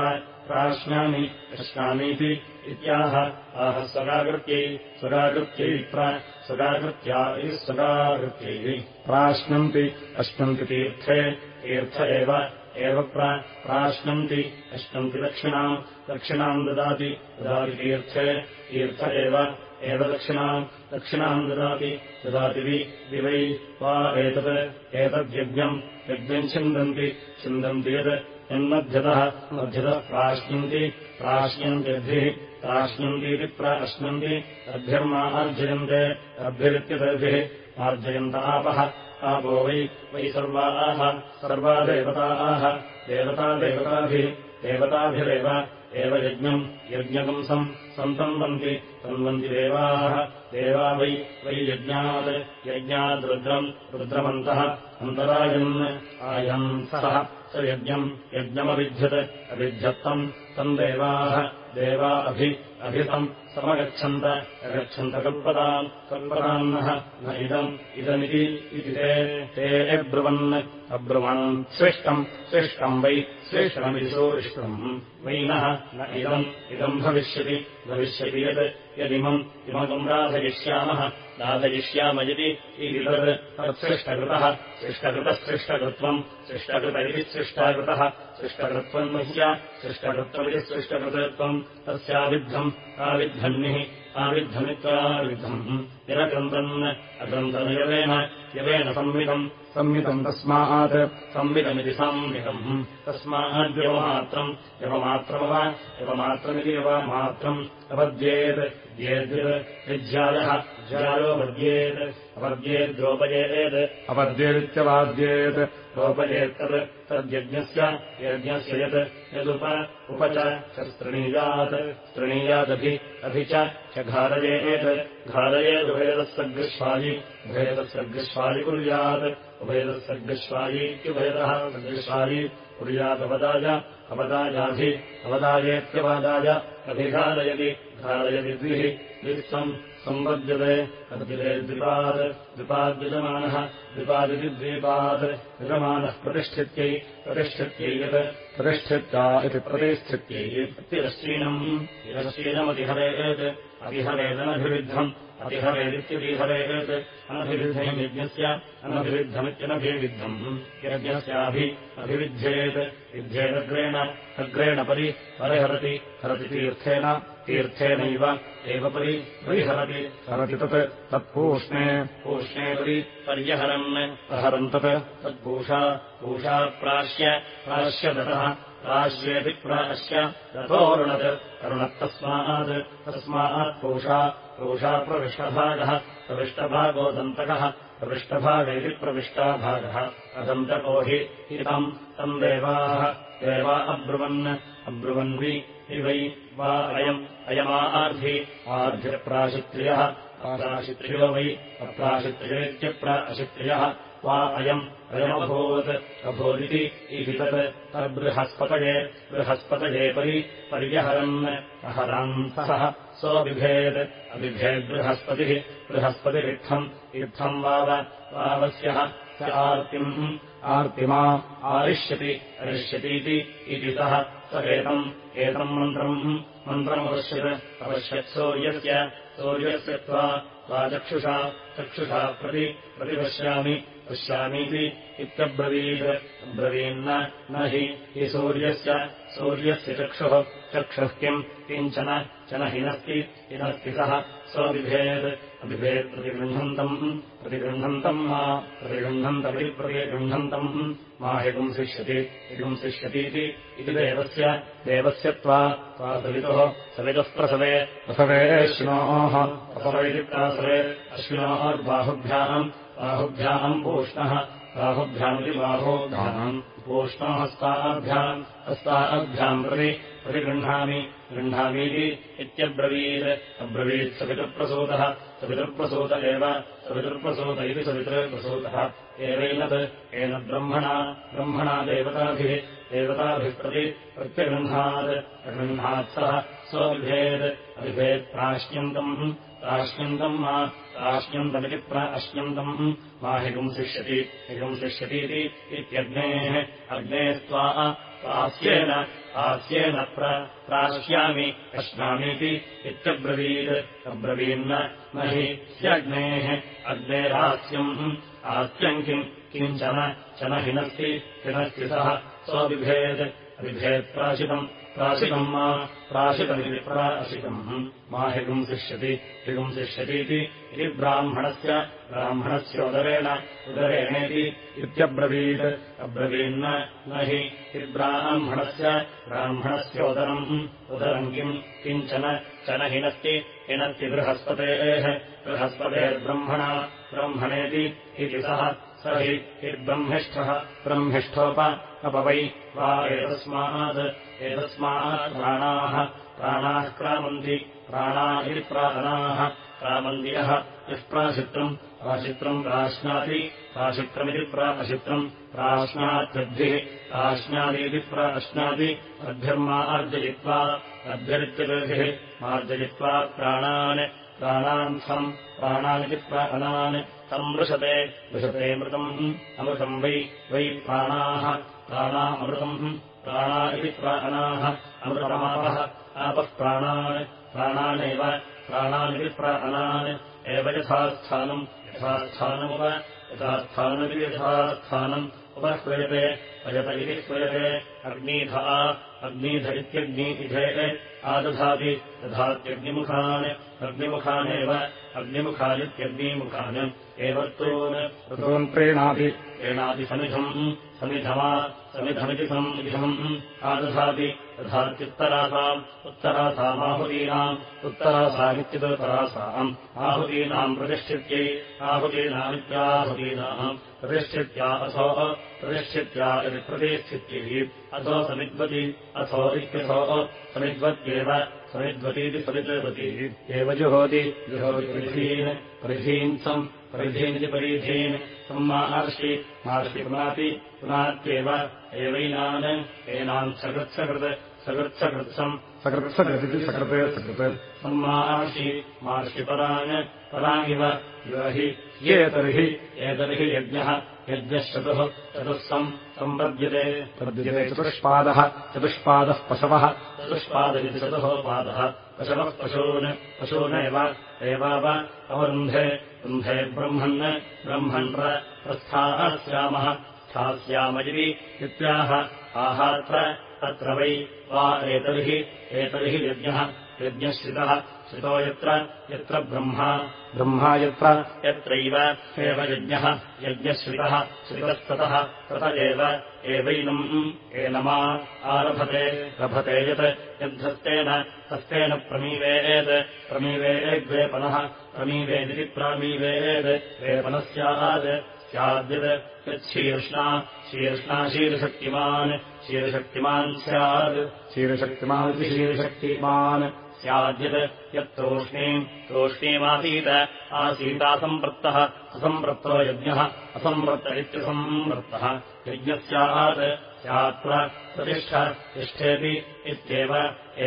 प्राश्नामि प्रश्नामीति इत्याह। आह स्वगाकृत्यै स्वगाकृत्यै स्वगाकृत्या इति स्वगाकृत्यैः प्राश्नन्ति अश्नन्ति तीर्थे एव एव प्राश्नन्ति अश्नन्ति दक्षिणाम् दक्षिणाम् ददाति ददाति तीर्थे तीर्थ एव एव दक्षिणाम् दक्षिणाम् ददाति ददाति वि वै वा एतत् एतद्यज्ञम् यज्ञम् छिन्दन्ति छिन्दन्ति यत् यन्मध्यतः मध्यतः प्राश्नन्ति प्राश्नन्त्यद्भिः प्राश्नन्तीति प्राश्नन्ति अभ्यर्मा अर्जयन्ते अभ्यरित्यदर्भिः आर्जयन्त आपः। आपो वै वै सर्वाः सर्वा देवताः देवता देवताभिः देवताभिरेव एव यज्ञम् यज्ञकंसम् सन्तन्वन्ति तन्वन्ति देवाः। देवा वै वै यज्ञात् यज्ञाद्रुद्रम् रुद्रमन्तः अन्तरायन् आयन् सः। स यज्ञम् यज्ञमविध्यत् अविध्यत्तम् तम् देवाः। देवा अभि अभितम् समगच्छन्त अगच्छन्त कल्पताम् कल्पतान्नः न इदम् इदमिति ते अब्रुवन् अब्रुवन्। स्विष्टम् स्विष्टम् वै स्विष्टमिति सोऽष्टम् वै नः न इदम् इदम् भविष्यति भविष्यति यत् यदिमम् इमकम् राधयिष्यामः राधयिष्याम यदि तत् तत्सृष्टकृतः सृष्टकृतः सृष्टकृत्वम् सृष्टकृत इति सृष्टाकृतः सृष्टकृत्वम् मह्य सृष्टकृत्वमिति सृष्टकृतत्वम् तस्याविद्धम् आविद्धन्निः आविद्धमित्वाविद्धम् निरक्रन्दन् अक्रन्दनयवेन यवेन संविदम् संहितम् तस्मात्। संविदमिति संविदम् तस्माद्यवमात्रम् यवमात्रमव यवमात्रमिति यवमात्रम्। अपद्येत् ज्यायो वद्येत् अपद्येद्रोपयेत् अपद्येदित्यवाद्येत् रोपयेत्तत् तद्यज्ञस्य यज्ञस्य यत्। यदुप उप च स्तृणीयात् स्तृणीयादभि अभि च घारयेत् घारयेदुभेदः सर्गस्वायि उभेदः सर्गस्वायि कुर्यात् उभेदः सर्गस्वायीत्युभेदः सर्गस्वायि कुर्यादवदाय अवदायाभि अवदायेत्यवादाय अभिघारयति धारयति द्विः। वर्जते द्विपात् द्विपाद्यजमानः द्विपादिति द्वीपात् यजमानः प्रतिष्ठित्यै प्रतिष्ठित्यै यत् प्रतिष्ठित्या इति प्रतिष्ठित्यै तिरश्चीनम् तिरश्चीनमतिहरेत् अतिहरेदनभिविद्धम् अतिहरेदित्यतिहरेत् अनभिविद्धम् यज्ञस्य। अनभिविद्धमित्यनभिविद्धम् यज्ञस्याभि अभिविध्येत्। विध्येदग्रेण अग्रेण परि परिहरति। हरति तीर्थेन। तीर्थेनैव एव परि परिहरति। हरति तत्। तत्पूष्णे। पूष्णे परि पर्यहरन्। अहरम् तत्। तत्पूषा पूषा प्राश्य। प्राश्य दतः प्राश्येति प्राश्य दतोरुणत् अरुणत्तस्मात् तस्मात् पूषा पूषा प्रविष्टभागः प्रविष्टभागो दन्तकः प्रविष्टभागेति प्रविष्टाभागः। अदन्तको हि इदम् तम् देवाः देवा अब्रुवन् अब्रुवन्वि वै वा अयम् अयमा आर्धि आर्धिप्राशित्र्यः प्राशित्र्यो वै अप्राशित्र्येत्यप्राशित्र्यः वा अयम् अयमभूत् अभूदिति इति तत् तद्बृहस्पतये बृहस्पतये परि पर्यहरन् अहरान्तः सोऽबिभेत् अबिभेद्बृहस्पतिः बृहस्पतिरित्थम् इत्थम् वाव वावस्यः स आर्तिम् आर्तिमा आरिष्यति अरिष्यतीति इति सः स एतम् एतम् मन्त्रम् मन्त्रमपश्यत् अपश्यत् सौर्यस्य त्वा त्वा चक्षुषा चक्षुषा प्रति प्रतिपश्यामि पश्यामीति इत्यब्रवीत् अब्रवीन्न न हि हि सूर्यस्य सूर्यस्य चक्षुः। चक्षुः किम्? किञ्चन च न हिनस्ति हिनस्ति सः। स्वबिभेत् अबिभेत् प्रतिगृह्णन्तम् प्रतिगृह्णन्तम् मा प्रतिगृह्णन्तमिति प्रतिगृह्णन्तम् मा हिपुंसिष्यति हिपुंसिष्यतीति इति देवस्य देवस्य त्वा त्वा सवितुः सवितुः प्रसवे प्रसवेष्णोः प्रसवैति प्रासवे अश्विनोर्बाहुभ्याम् बाहुभ्याम् पूष्णः। बाहुभ्यामिति बाहोभ्याम्। पूष्णो हस्ताभ्याम् हस्ताभ्याम् प्रति प्रतिगृह्णामि। गृह्णामीति इत्यब्रवीत्। अब्रवीत् सवितुप्रसूतः सवितुप्रसूत एव। सवितुर्प्रसूत इति सवितृप्रसूतः एवैनत्। येन ब्रह्मणा। ब्रह्मणा देवताभिः। देवताभिः प्रति प्रत्यगृह्णात्। प्रगृह्णात् सः स्वबिभेत् अबिभेत् प्राश्यन्तम्। प्राश्यन्तम् मा प्राश्यन्तमिति प्राश्यन्तम् मा हिपुंसिष्यति हिपुंसिष्यतीति इत्यग्नेः अग्नेस्त्वा स्वास्येन हास्येन प्राश्यामि अश्नामीति इत्यब्रवीत्। अब्रवीन्न न हि ह्यग्नेः अग्नेरास्यम् आस्यम् किम् किञ्चन च न हिनस्ति हिनस्ति सः स्वबिभेत् अबिभेत् प्राशितम् मा प्राशितमिति प्राशितम्। मा हिपुंसिष्यति हिपुंसिष्यतीति इति ब्राह्मणस्य ब्राह्मणस्योदरेण उदरेणेति इत्यब्रवीत्। अब्रवीन्न न हि ब्राह्मणस्य ब्राह्मणस्योदरम्। उदरम् किम्? किञ्चन च न हिनस्ति हिनस्ति बृहस्पतेः। बृहस्पतेर्ब्रह्मणा ब्रह्मणेति इति सः स हि हिर्ब्रह्मिष्ठः ब्रह्मिष्ठोप अपवै वा एतस्मात् एतस्मात् प्राणाः प्राणाः क्रामन्ति प्राणा इति प्राणाः क्रामन्ति यः यः प्राशित्रम् प्राशित्रम् प्राश्नाति प्राशित्रमिति प्राशित्रम् प्राश्नात्यद्भिः प्राश्नादीति प्राश्नाति अद्भिर्मार्जयित्वा अद्भिरित्यभिः मार्जयित्वा प्राणान् प्राणान्थम् प्राणानिति प्राणान् तम् वृषते वृषते मृतम् अमृतम् वै वै प्राणाः। प्राणा इति प्राणाः। अमृतमापः आपः प्राणान् प्राणानेव प्राणानिति प्राणान्। एव यथास्थानम् यथास्थानमुप यथास्थानमिति यथास्थानम्। उपह्वयते अयत इति ह्वयते अग्नीधा अग्नीध इत्यग्नीधे आदधाति दधात्यग्निमुखान् अग्निमुखानेव अग्निमुखानित्यग्निमुखान् एवत्तून्। ऋतून् प्रीणाति समिधम् समिधमा समिधमिति समिधम् आदधाति दधात्युत्तरासाम् उत्तरासामाहुतीनाम् उत्तरासामित्युत्तरासाम् आहुतीनाम् प्रतिष्ठित्यै आहुतीनामित्याहुतीनाम् प्रतिष्ठित्या असो प्रतिष्ठित्या इति प्रतिष्ठित्यै असो समिद्वति असो इत्यसो समिद्वत्येव समिद्वतीति समिद्वती। एव जुहोति जुहोति परिधीन् परिधीन् सम् परिधीनिति परिधीन् सम्मार्षि महर्षि पुनाति पुनात्येव। एवैनान् एनाम् सकृत्सकृत् सकृत्सकृत्सम् सकृत्सकृतिति सकृते सकृत् सम्मार्षि मार्षिपरान् परामिव इव। हि ये तर्हि। एतर्हि यज्ञः यज्ञः चतुः चतुः सम्। सम्पद्यते तद्यते चतुष्पादः चतुष्पादः पशवः। चतुष्पादयति चतुः पादः पशवः पशून् पशूनेव एवाव अवरुन्धे रुन्धे ब्रह्मन् ब्रह्मन् प्रस्थास्यामः स्थास्याम इति इत्याह आहात्र तत्र वै वा एतर्हि एतर्हि यज्ञः यज्ञश्रितः श्रितो यत्र यत्र ब्रह्मा। ब्रह्मा यत्र यत्रैव एव यज्ञः यज्ञश्रितः श्रितस्ततः तत एव एवैनम् एनमा आरभते रभते यत् यद्धस्तेन हस्तेन प्रमीवेत् प्रमीवेद्वेपनः प्रमीवेदिति प्रामीवेद् वेपनः स्यात् स्याद्यत् शीर्ष्णा शीर्षक्तिमान् शीर्षक्तिमान् स्यात् क्षीरशक्तिमानिति क्षीरशक्तिमान् स्याद्यत् यत्तोष्णीम् तोष्णीमासीत आसीतासम्पृत्तः असम्पृक्तो यज्ञः असम्पृत्त इत्यसम्पृत्तः यज्ञः स्यात् स्यात्र प्रतिष्ठ तिष्ठेति इत्येव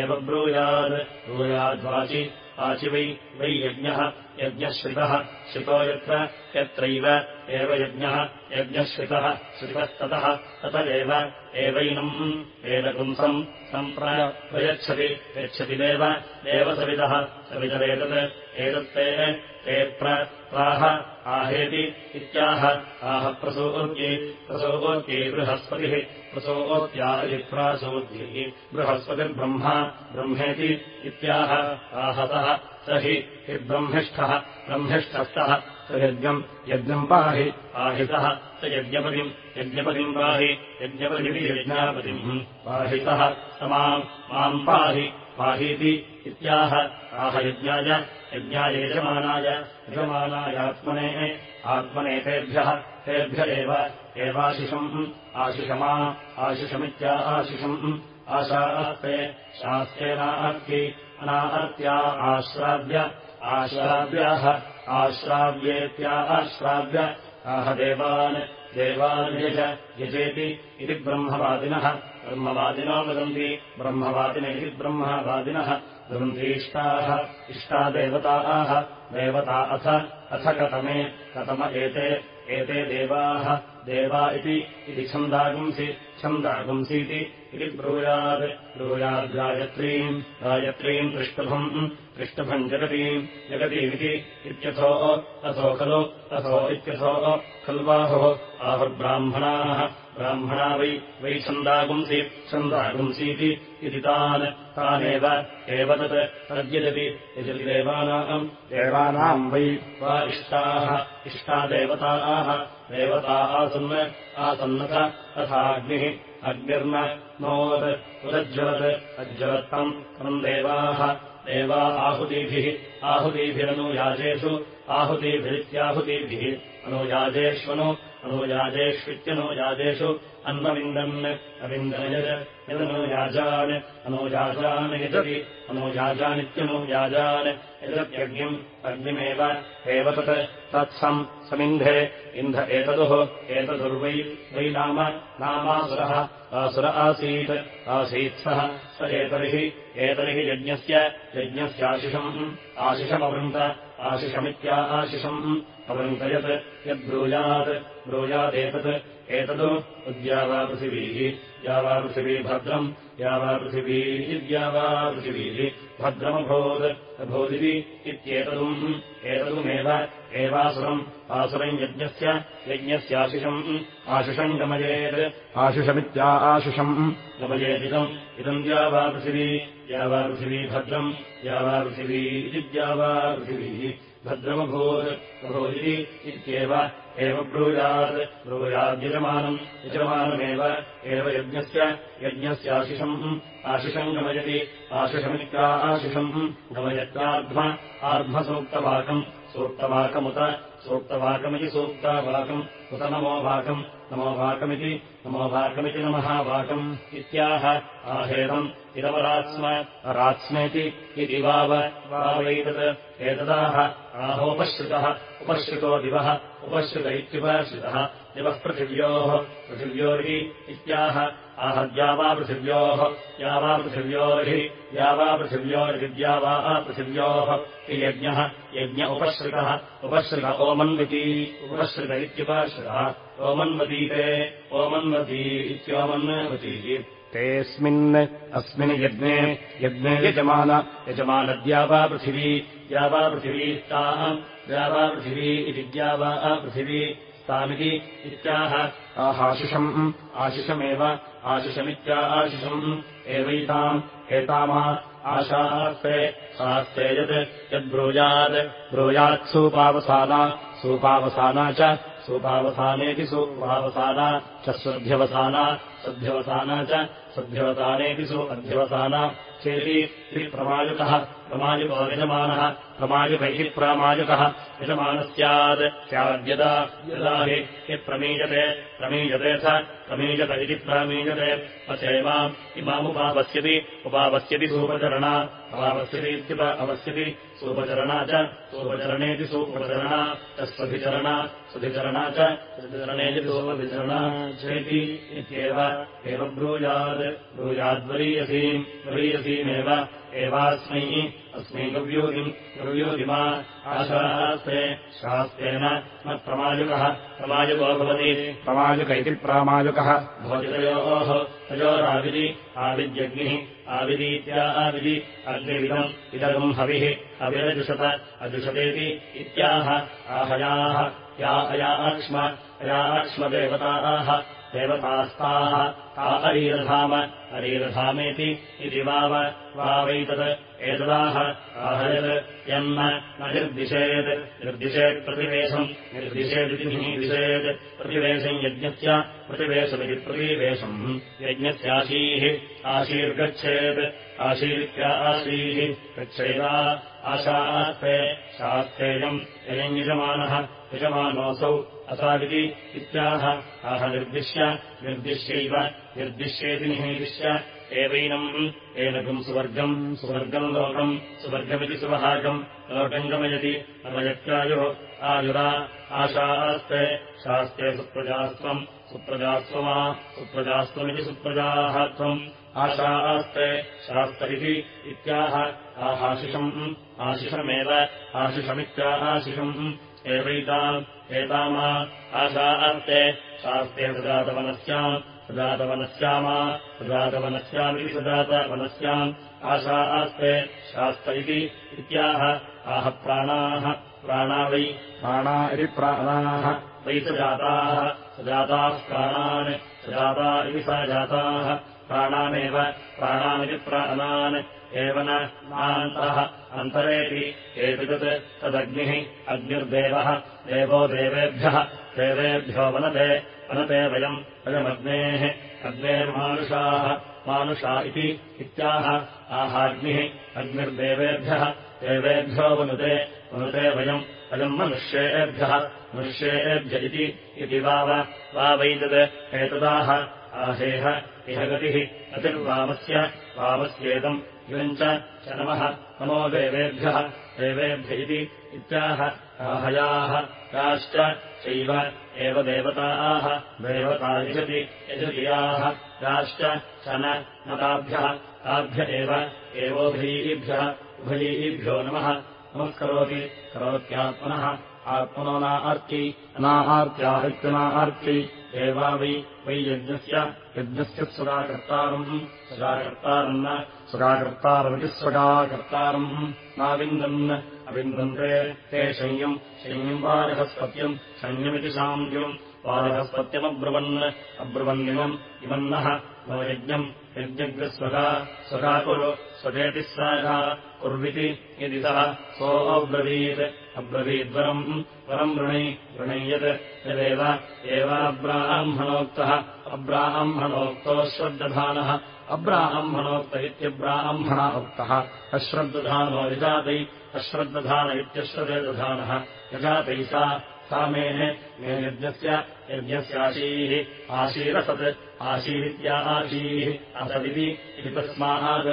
एव ब्रूयात् ब्रूयाद्वाचि वाचि वै वै यज्ञः यज्ञश्रितः श्रितो। यत्र यत्रैव। एव यज्ञः। यज्ञश्रितः श्रितस्ततः तत। एव एवैनम्। एतपुंसम् सम्प्रयच्छति। यच्छति देव। देवसविदः सवितरेतत् एतत्ते ते प्राह आहेति इत्याह। आह प्रसूद्यै प्रसूद्यै बृहस्पतिः। प्रसूद्यादिप्रासूद्यैः बृहस्पतिर्ब्रह्मा। ब्रह्मेति इत्याह। आहतः स हि हि ब्रह्मिष्ठः ब्रह्मिष्ठस्तः स यज्ञम् यज्ञम् पाहि पाहितः स यज्ञपतिम् यज्ञपतिम् पाहि यज्ञपतिमिति यज्ञापतिम् पाहितः स माम् माम् पाहि पाहीति इत्याह आह यज्ञाय यज्ञाय यजमानाय यजमानायात्मने आत्मने तेभ्यः एव एवाशिषम् आशिषमा आशिषमित्या आशिषम् आशास्ते शास्तेनार्ति अनार्त्या आश्राव्य आश्राव्याः आश्राव्येत्या आश्राव्य। आह देवान् देवान् यज यजेति इति ब्रह्मवादिनः। ब्रह्मवादिनो वदन्ति ब्रह्मवादिन इति ब्रह्मवादिनः। वदन्तीष्टाः इष्टा देवताः। देवता अथ अथ कतमे कतम एते एते देवाः। देवा इति छन्दागुंसि छन्दागुंसीति इति ब्रूयात् ब्रूयाद्गायत्रीम् गायत्रीम् पृष्टभम् पृष्टभम् जगतीम् जगतीमिति इत्यथो अथो खलु अथो इत्यथो खल्वाहुः। आहुर्ब्राह्मणाः ब्राह्मणा वै वै छन्दागुंसि छन्दागुंसीति इति तान् तानेव एव तत् तद्यजति यजति देवानाम् वै वा इष्टाः इष्टा देवताः देवता आसन् आसन्नथ तथाग्निः अग्निर्न नोत् उदज्वलत् अज्वलत्तम् तम् देवाः देवा आहुतिभिः आहुतिभिरनुयाजेषु आहुतिभिरित्याहुतिभिः अनुयाजेष्वनु अनुयाजेष्वित्यनुयाजेषु अन्वविन्दन् अविन्दनयज यदनुयाजान् अनुयाजान् यजति अनुयाजानित्यनुयाजान् यजत्यग्निम् अग्निमेव एव तत् तत्सम् समिन्धे इन्ध एतदुः एतदुर्वै वै नाम नामासुरः आसुर आसीत् आसीत् सः स एतर्हि एतर्हि यज्ञस्य यज्ञस्याशिषम् आशिषमवृन्त आशिषमित्या आशिषम् अवृन्तयत् यद्ब्रूयात् ब्रूयादेतत् एतदु उद्यावापृथिवीः यावापृथिवी भद्रम्। यावापृथिवी इद्यावा पृथिवीः भद्रमभूत् अभूदिति इत्येतदुम्। एतदुमेव एवासुरम्। आसुरम् यज्ञस्य यज्ञस्याशिषम्। आशिषम् गमयेत्। आशिषमित्या आशिषम्। गमयेदिदम्। इदम् द्यावापृथिवी यावापृथिवी भद्रम्। यावापृथिवी इति द्यावापृथिवीः भद्रमभूत् अभूदिति इत्येव एव ब्रूयात् ब्रूयाद्यजमानम् यजमानमेव एव यज्ञस्य यज्ञस्याशिषम् आशिषम् गमयति आशिषमित्या आशिषम् गमयत्यार्ध्व आर्ध्वसूक्तवाकम् सूक्तवाकमुत सूक्तवाकमिति सूक्तावाकम् उत नमोवाकम् नमोवाकमिति नमोवाकमिति नमः वाकम् इत्याह आहेदम् इदवरात्स्म रात्स्मेति इति वाव वावैतत् एतदाह आहोपश्रितः उपश्रितो दिवः उपश्रित इत्युपश्रितः दिवः पृथिव्योः पृथिव्योरिहि इत्याह। आहद्या वा पृथिव्योः या वा पृथिव्योरिहि या वा पृथिव्योरिद्या वा पृथिव्योः। हि यज्ञः यज्ञ उपश्रितः उपश्रित ओमन्वती उपश्रित इत्युपश्रितः ओमन्वतीते ओमन्वती इत्योमन्वती। तेऽस्मिन् अस्मिन् यज्ञे यज्ञे यजमान यजमानद्या वा पृथिवी द्या वा पृथिवी ताम् द्या वा पृथिवी इति द्या वा पृथिवी तामिति इत्याह। आहाशिषम् आशिषमेव आशिषमित्या आशिषम्। एवैताम् एतामा आशास्ते शास्ते यत् यद्ब्रूयात् ब्रूयात्सूपावसाना सूपावसाना च सूपावसानेति सूपावसाना च स्वध्यवसाना सध्यवसाना च सध्यवसानेति सु अध्यवसाना चेति प्रमायुकः प्रमायुको यजमानः प्रमायुक इति प्रामायुकः यजमानः स्यात् स्याद्यदा यदा हि यत्प्रमीयते प्रमीयते स प्रमीयत इति प्रामीयते अचैमाम् इमामुपावस्यति उपावस्यति सूपचरणा अवावस्यति इत्युप अवस्यति सूपचरणा च सूपचरणेति सूपचरणा च स्वभिचरणा सुधिचरणा च सुधिचरणेति सूपभिचरणा चेति इत्येव एव ब्रूयात् ब्रूयाद्वरीयसीम् वरीयसीमेव एवास्मै अस्मै गव्यूहिम् गव्यूहिमा आशास्ते शास्त्रेण न प्रमायुकः भवति। प्रमायुक इति प्रामायुकः। भवतितयोः तयोराविधि आविद्यग्निः आविदीत्या आविधि अग्निविदम् इदगम् हविः हविरजुषत अजुषतेति इत्याह आहयाः या अयाक्ष्म अयाक्ष्मदेवताः देवतास्ताः। ता अरीरधाम अरीरधामेति इति वाव। वावैतत्। एतदाह। आहयत् यन्न न। निर्दिशेत्। निर्दिशेत् प्रतिवेशम्। निर्दिशेदिति निर्दिशेत्। प्रतिवेशम् यज्ञस्य प्रतिवेशमिति प्रतिवेशम्। यज्ञस्याशीः आशीर्गच्छेत्। आशीरित्या आशीः गच्छेदा आशास्ते शास्तेयम् यजमानः यजमानोऽसौ असाविति इत्याह। आह निर्दिश्य निर्दिश्यैव निर्दिश्येति निहीदिश्य। एवैनम् एनकम् सुवर्गम् सुवर्गम् लोकम् सुवर्गमिति सुवहागम् लोकम् गमयति अमयत्यायुः आयुरा। आशास्ते शास्ते सुप्रजास्त्वम् सुप्रजास्त्वमा सुप्रजास्त्वमिति सुप्रजाः त्वम् आशास्ते शास्त्र इति इत्याह आहाशिषम् आशिषमेव आशिषमित्या आशिषम्। एवैताम् एतामा आशास्ते शास्ते सजातवनस्याम् सजातवनस्यामा सजातवनस्यामिति सजातवनस्याम् आशा आस्ते शास्त इति इत्याह आह प्राणाः प्राणा वै प्राणा इति प्राणाः वै सजाताः प्राणान् सजाता इति सा जाताः प्राणानेव प्राणानिति प्राणान् एव नान्तः अन्तरेऽपि एतत् तदग्निः अग्निर्देवः देवो देवेभ्यः देवेभ्यो वनते वनते वयम् वयमग्नेः अग्नेर्मानुषाः मानुषा इति इत्याह आहाग्निः अग्निर्देवेभ्यः देवेभ्यो वनुते वनुते वयम् वयम् मनुष्येभ्यः मनुष्येभ्य इति वाव वावैतत् एतदाह आहेह इह गतिः गतिर्वामस्य वामस्येदम् इदम् च नमः नमो देवेभ्यः देवेभ्य इति इत्याह आहयाः याश्च चैव एव देवताः देवता यजति यजतियाः याश्च च न ताभ्यः ताभ्य एव एवोभयीभ्यः उभयीभ्यो नमः नमस्करोति करोत्यात्मनः आत्मनो नार्ति अनार्त्या इत्यनार्ति एवा वै वै यज्ञस्य यज्ञस्य सुराकर्तारम्। न सुराकर्तारमिति स्वगाकर्तारम् नाविन्दन् अविन्दन्ते ते शय्यम् शय्यम् वारहस्पत्यम् शय्यमिति शान्त्यम् वारहस्पत्यमब्रुवन् अब्रुवन्निमम् इमन्नः नो यज्ञम् यज्ञग्रस्वगा स्वगा कुरु स्वजेति स्वाहा कुर्विति यदि सः सोऽब्रवीत् अब्रवीद्वरम् वरम् वृणै वृणय्यत् यदेव एवाब्राह्मणोक्तः अब्राह्मणोक्तो। श्रद्दधानः अब्राह्मणोक्त इत्यब्राह्मण उक्तः अश्रद्दधानो यजातै अश्रद्दधान इत्यश्रदधानः यजातै सा मे मे यज्ञस्य यज्ञस्याशीः आशीरसत् आशीरित्या आशीः असदिति इति तस्मात्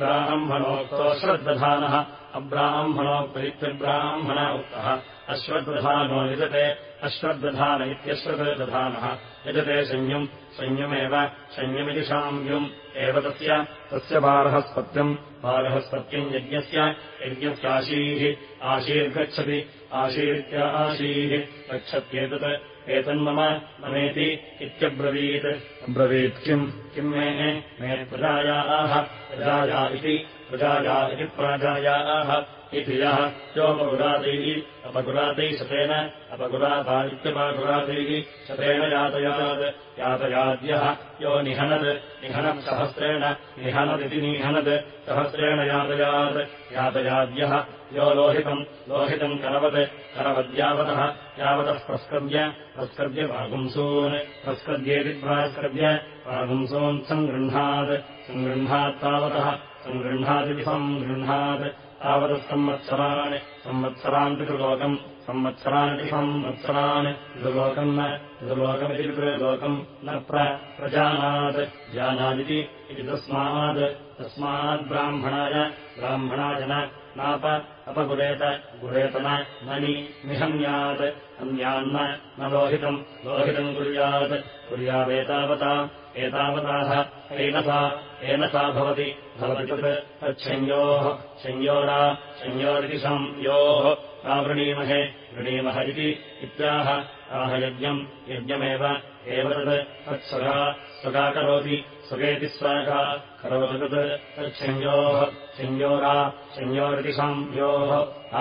ब्राह्मणोक्तो श्रद्दधानः अब्राह्मणोक्तरित्यब्राह्मण उक्तः अश्वद्दधानो यजते अश्वद्दधान इत्यश्वदधानः यजते संयम्। संयमेव। संयमिति शाम्यम्। एव तस्य। तस्य बारहस्पत्यम् बारहस्पत्यम् यज्ञस्य। यज्ञस्याशीः आशीर्गच्छति। आशीरित्या आशीः। गच्छत्येतत्। एतन्मम ममेति इत्यब्रवीत्। अब्रवीत् किम्? किम् मे? मे प्रजायाः। प्रजाया इति। प्रजाया इति प्राजायाः इति यः योपगुरादैः अपगुरातैः शतेन अपगुराता इत्यपगुरातैः शतेन यातयात्। यातयाद्यः यो निहनद् निहनत् सहस्रेण निहनदिति निहनद् सहस्रेण यातयात्। यातयाद्यः यो लोहितम् लोहितम् करवत् करवद्यावतः यावतः प्रस्कर्य प्रस्कर्य वागुंसून्। प्रस्कर्येति प्रास्कर्य वागुंसून् सङ्गृह्णात् सङ्गृह्णात्तावतः सङ्गृह्णादिति सङ्गृह्णात् तावतः संवत्सरान् संवत्सरान् पितृलोकम् संवत्सरानिति संवत्सरान् पितृलोकम् न पितृलोकमिति पितृलोकम् न प्रजानात् जानादिति इति तस्मात् तस्माद्ब्राह्मणाय ब्राह्मणाय न नाप अपगुरेत गुरेतन ननि निहन्यात् अन्यान्न न लोहितम् लोहितम् कुर्यात्। कुर्यादेतावता एतावताः येन सा येन सा भवति। भवति तत् तच्छंयोः संयोरा संयोरिति संयोः। सा वृणीमहे वृणीमः इति इत्याह आह यज्ञम् यज्ञमेव एव तत् तत्स्वगा स्वगा करोति स्वगेति स्वागा। करोति तत् तच्छंयोः संयोरा संयोरिति संयोः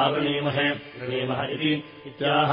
आवृणीमहे वृणीमः इति इत्याह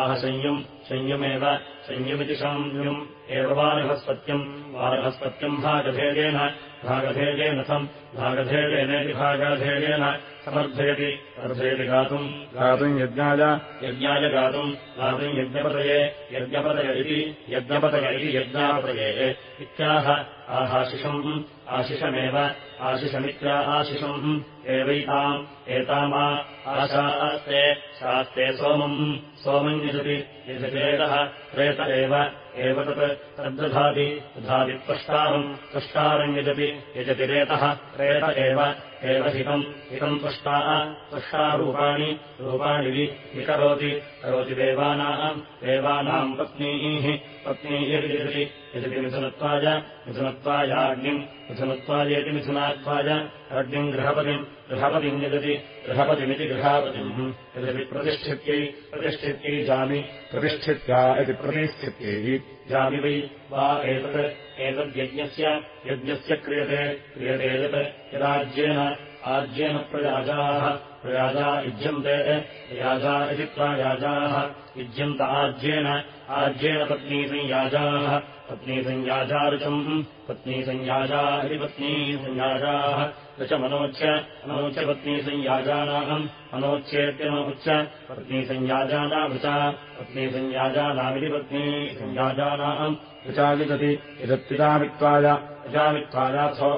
आह संयम् संयमेव संयमिति संयम् एव वारहस्पत्यम् वारहस्पत्यम् भागभेदेन भागभेदेन सम् भागभेदेनेति भागभेदेन समर्थयति अर्धयति गातुम् गातुम् यज्ञाय यज्ञाय गातुम् गातुम् यज्ञपतये यज्ञपतय इति यज्ञपतय इति यज्ञापतये इत्याह आहाशिषम् आशिषमेव आशिषमित्या आशिषम्। एवैताम् एतामा आशास्ते शास्ते सोमम्। सोमम् यजति यजतेतः प्रेत एव एव तत् तद्दधाति दधाति त्वष्टारम् त्वष्टारम् यजति यजति रेतः प्रेत एव एव हितम् हितम् त्वष्टा त्वष्टारूपाणि रूपाणि विकरोति। करोति देवानाम् देवानाम् पत्नीः पत्नी यदि यजति मिथुनत्वाय मिथुनत्वायाग्निम् मिथुनत्वायेति मिथुनात्वाय अग्निम् गृहपतिम् गृहपतिम् यजति। गृहपतिमिति गृहापतिम्। यजति प्रतिष्ठित्यै प्रतिष्ठित्यै जामि। प्रतिष्ठित्या इति प्रतिष्ठित्यै जामि वै वा एतत् एतद्यज्ञस्य यज्ञस्य क्रियते क्रियते यत् यदाज्येन, आज्येन प्रयाजाः, प्रयाजा युज्यन्ते याजा इति प्रायाजाः, युज्यन्त आज्येन आज्येन पत्नीसंयाजाः, पत्नीसंयाजारुचम्, पत्नीसंयाजा इति पत्नीसंयाजाः ऋचमनोच्य अनोच्य पत्नीसंयाजानाम् अनोच्येत्यनोच्य पत्नीसंयाजानावृचा, पत्नीसंयाजानामिति पत्नीसंयाजानाम्। ऋचाविदति यदत्पितामित्वाय यजामित्वायाथो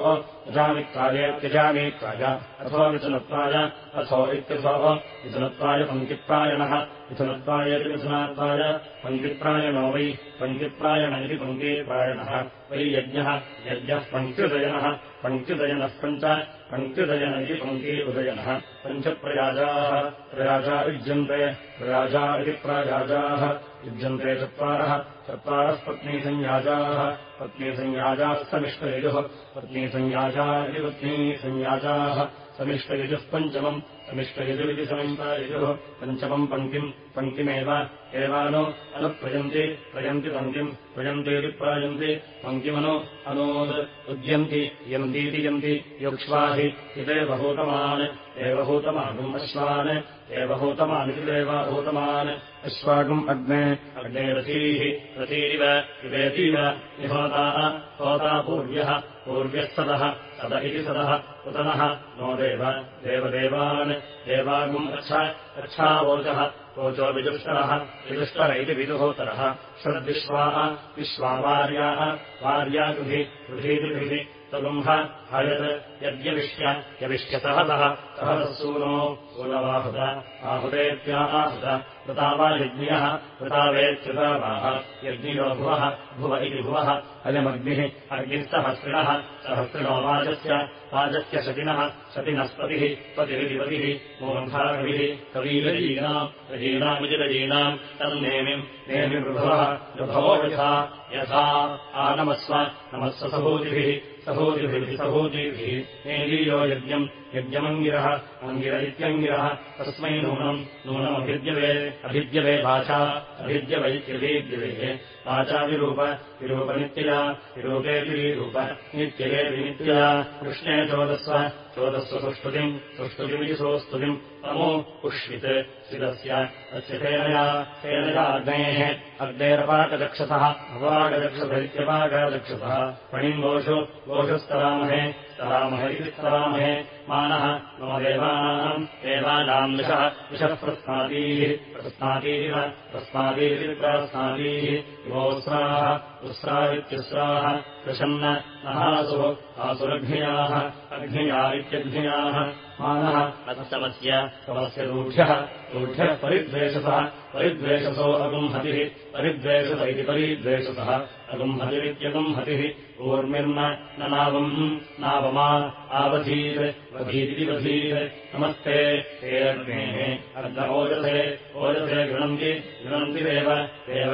यजामित्वायेत्यजामीत्वाय अथो मिथुनत्वाय अथो इत्यथो मिथुनत्वाय पङ्क्तिप्रायणः मिथुनत्वायेति मिथुनात्वाय पङ्क्तिप्रायणो वै पङ्क्तिप्रायण इति पङ्क्तिप्रायणः वै यज्ञः यज्ञः पङ्क्त्युदयनः पङ्क्त्युदयनः पञ्च पङ्क्त्युदयन इति पङ्क्ति उदयनः पञ्चप्रयाजाः प्रयाजा युज्यन्ते। प्रयाजा इति प्रायाजाः युज्यन्ते चत्वारः। चत्वारः पत्नीसंयाजाः पत्नीसंयाजाः समिष्टयजुः। पत्नीसंयाजा इति पत्नीसंयाजाः। समिष्टयजुः पञ्चमम् समिष्टयजुरिति समिष्टायजुः पञ्चमम् पङ्क्तिम् पङ्क्तिमेव। एवानो अनुप्रयन्ति प्रयन्ति पङ्क्तिम् प्रयन्तेति प्रायन्ति पङ्क्तिमनु अनोद् उद्यन्ति यन्तीति यन्ति युक्ष्वाहि इदेवहूतमान् देवहूतमानुम् अश्वान् देवहूतमानिति देवाभूतमान्। अश्वागम् अग्ने अग्ने रथीः रथीरिव इवेतीव निहोता होता पूर्व्यः पूर्व्यः सदः इति सदः उतनः नो देव देवदेवान् देवागुम् रक्ष रक्षावोचः वोचो विदुष्टरः विदुष्टर इति विदुहोतरः षड्विश्वाः विश्वावार्याः वार्या गृहि गृहीतिभिः तगुम्ह हयत् यद्यविष्य यविष्य सहतः सहतः सूनो सूनवाहुत आहुतेत्याहुत कृता वा यज्ञियः कृतावेत्युतावाः यज्ञियो भुवः भुव इति भुवः अयमग्निः अग्निस्तहस्रिणः सहस्रिणो वाजस्य वाजस्य शतिनः शतिनस्पतिः पतिरितिपतिः मोन्धाकविः कवीरजीनाम् रजीनामिति रजीनाम् तन्नेमिम् नेमि वृभवः वृभवो यथा आनमस्व नमस्व सभूतिभिः सभूतिभिः नेलीयो यज्ञम् यज्ञमङ्गिरः अङ्गिर इत्यङ्गिरः तस्मै नूनम् नूनमभिद्यवे अभिद्यवे वाचा अभिद्यवैत्यभिद्यवे वाचाविरूप विरूपनित्यया विरूपेऽपिरूप नित्यये विनित्यया कृष्णे चोदस्व चोदस्व सुष्टुतिम् सुष्टुतिमिति सोऽस्तुतिम्। तमो पुष्वित् स्थितस्य अस्य सेनया सेनया अग्नेः अग्नेरपाकचक्षसः अपाकचक्षसैत्यपाकचक्षसः। पणिम् गोषु गोषुस्तरामहे स्तरामहे इति स्तरामहे। मानः मम देवानाम् देवानाम् विषः विषः प्रस्नातीः प्रस्नातीरिव प्रस्नातीरिति प्रस्नातीः। इवोस्राः उस्रा इत्युस्राः कृशन्न नहासुः आसुरघ्नियाः अघ्निया इत्यघ्नियाः। मानः अतस्तमस्य तमस्य रूढ्यः रूढ्यः परिद्वेषसः परिद्वेषसो अगुम्हतिः परिद्वेषत इति परिद्वेषसः। अगुम्हतिरित्यगुम्हतिः ऊर्मिर्न न नावम् नावमा आवधीर् वधीरिति वधीर्। नमस्ते। हे अग्नेः अर्ध ओजसे ओजसे गृणन्ति गृणन्ति देव।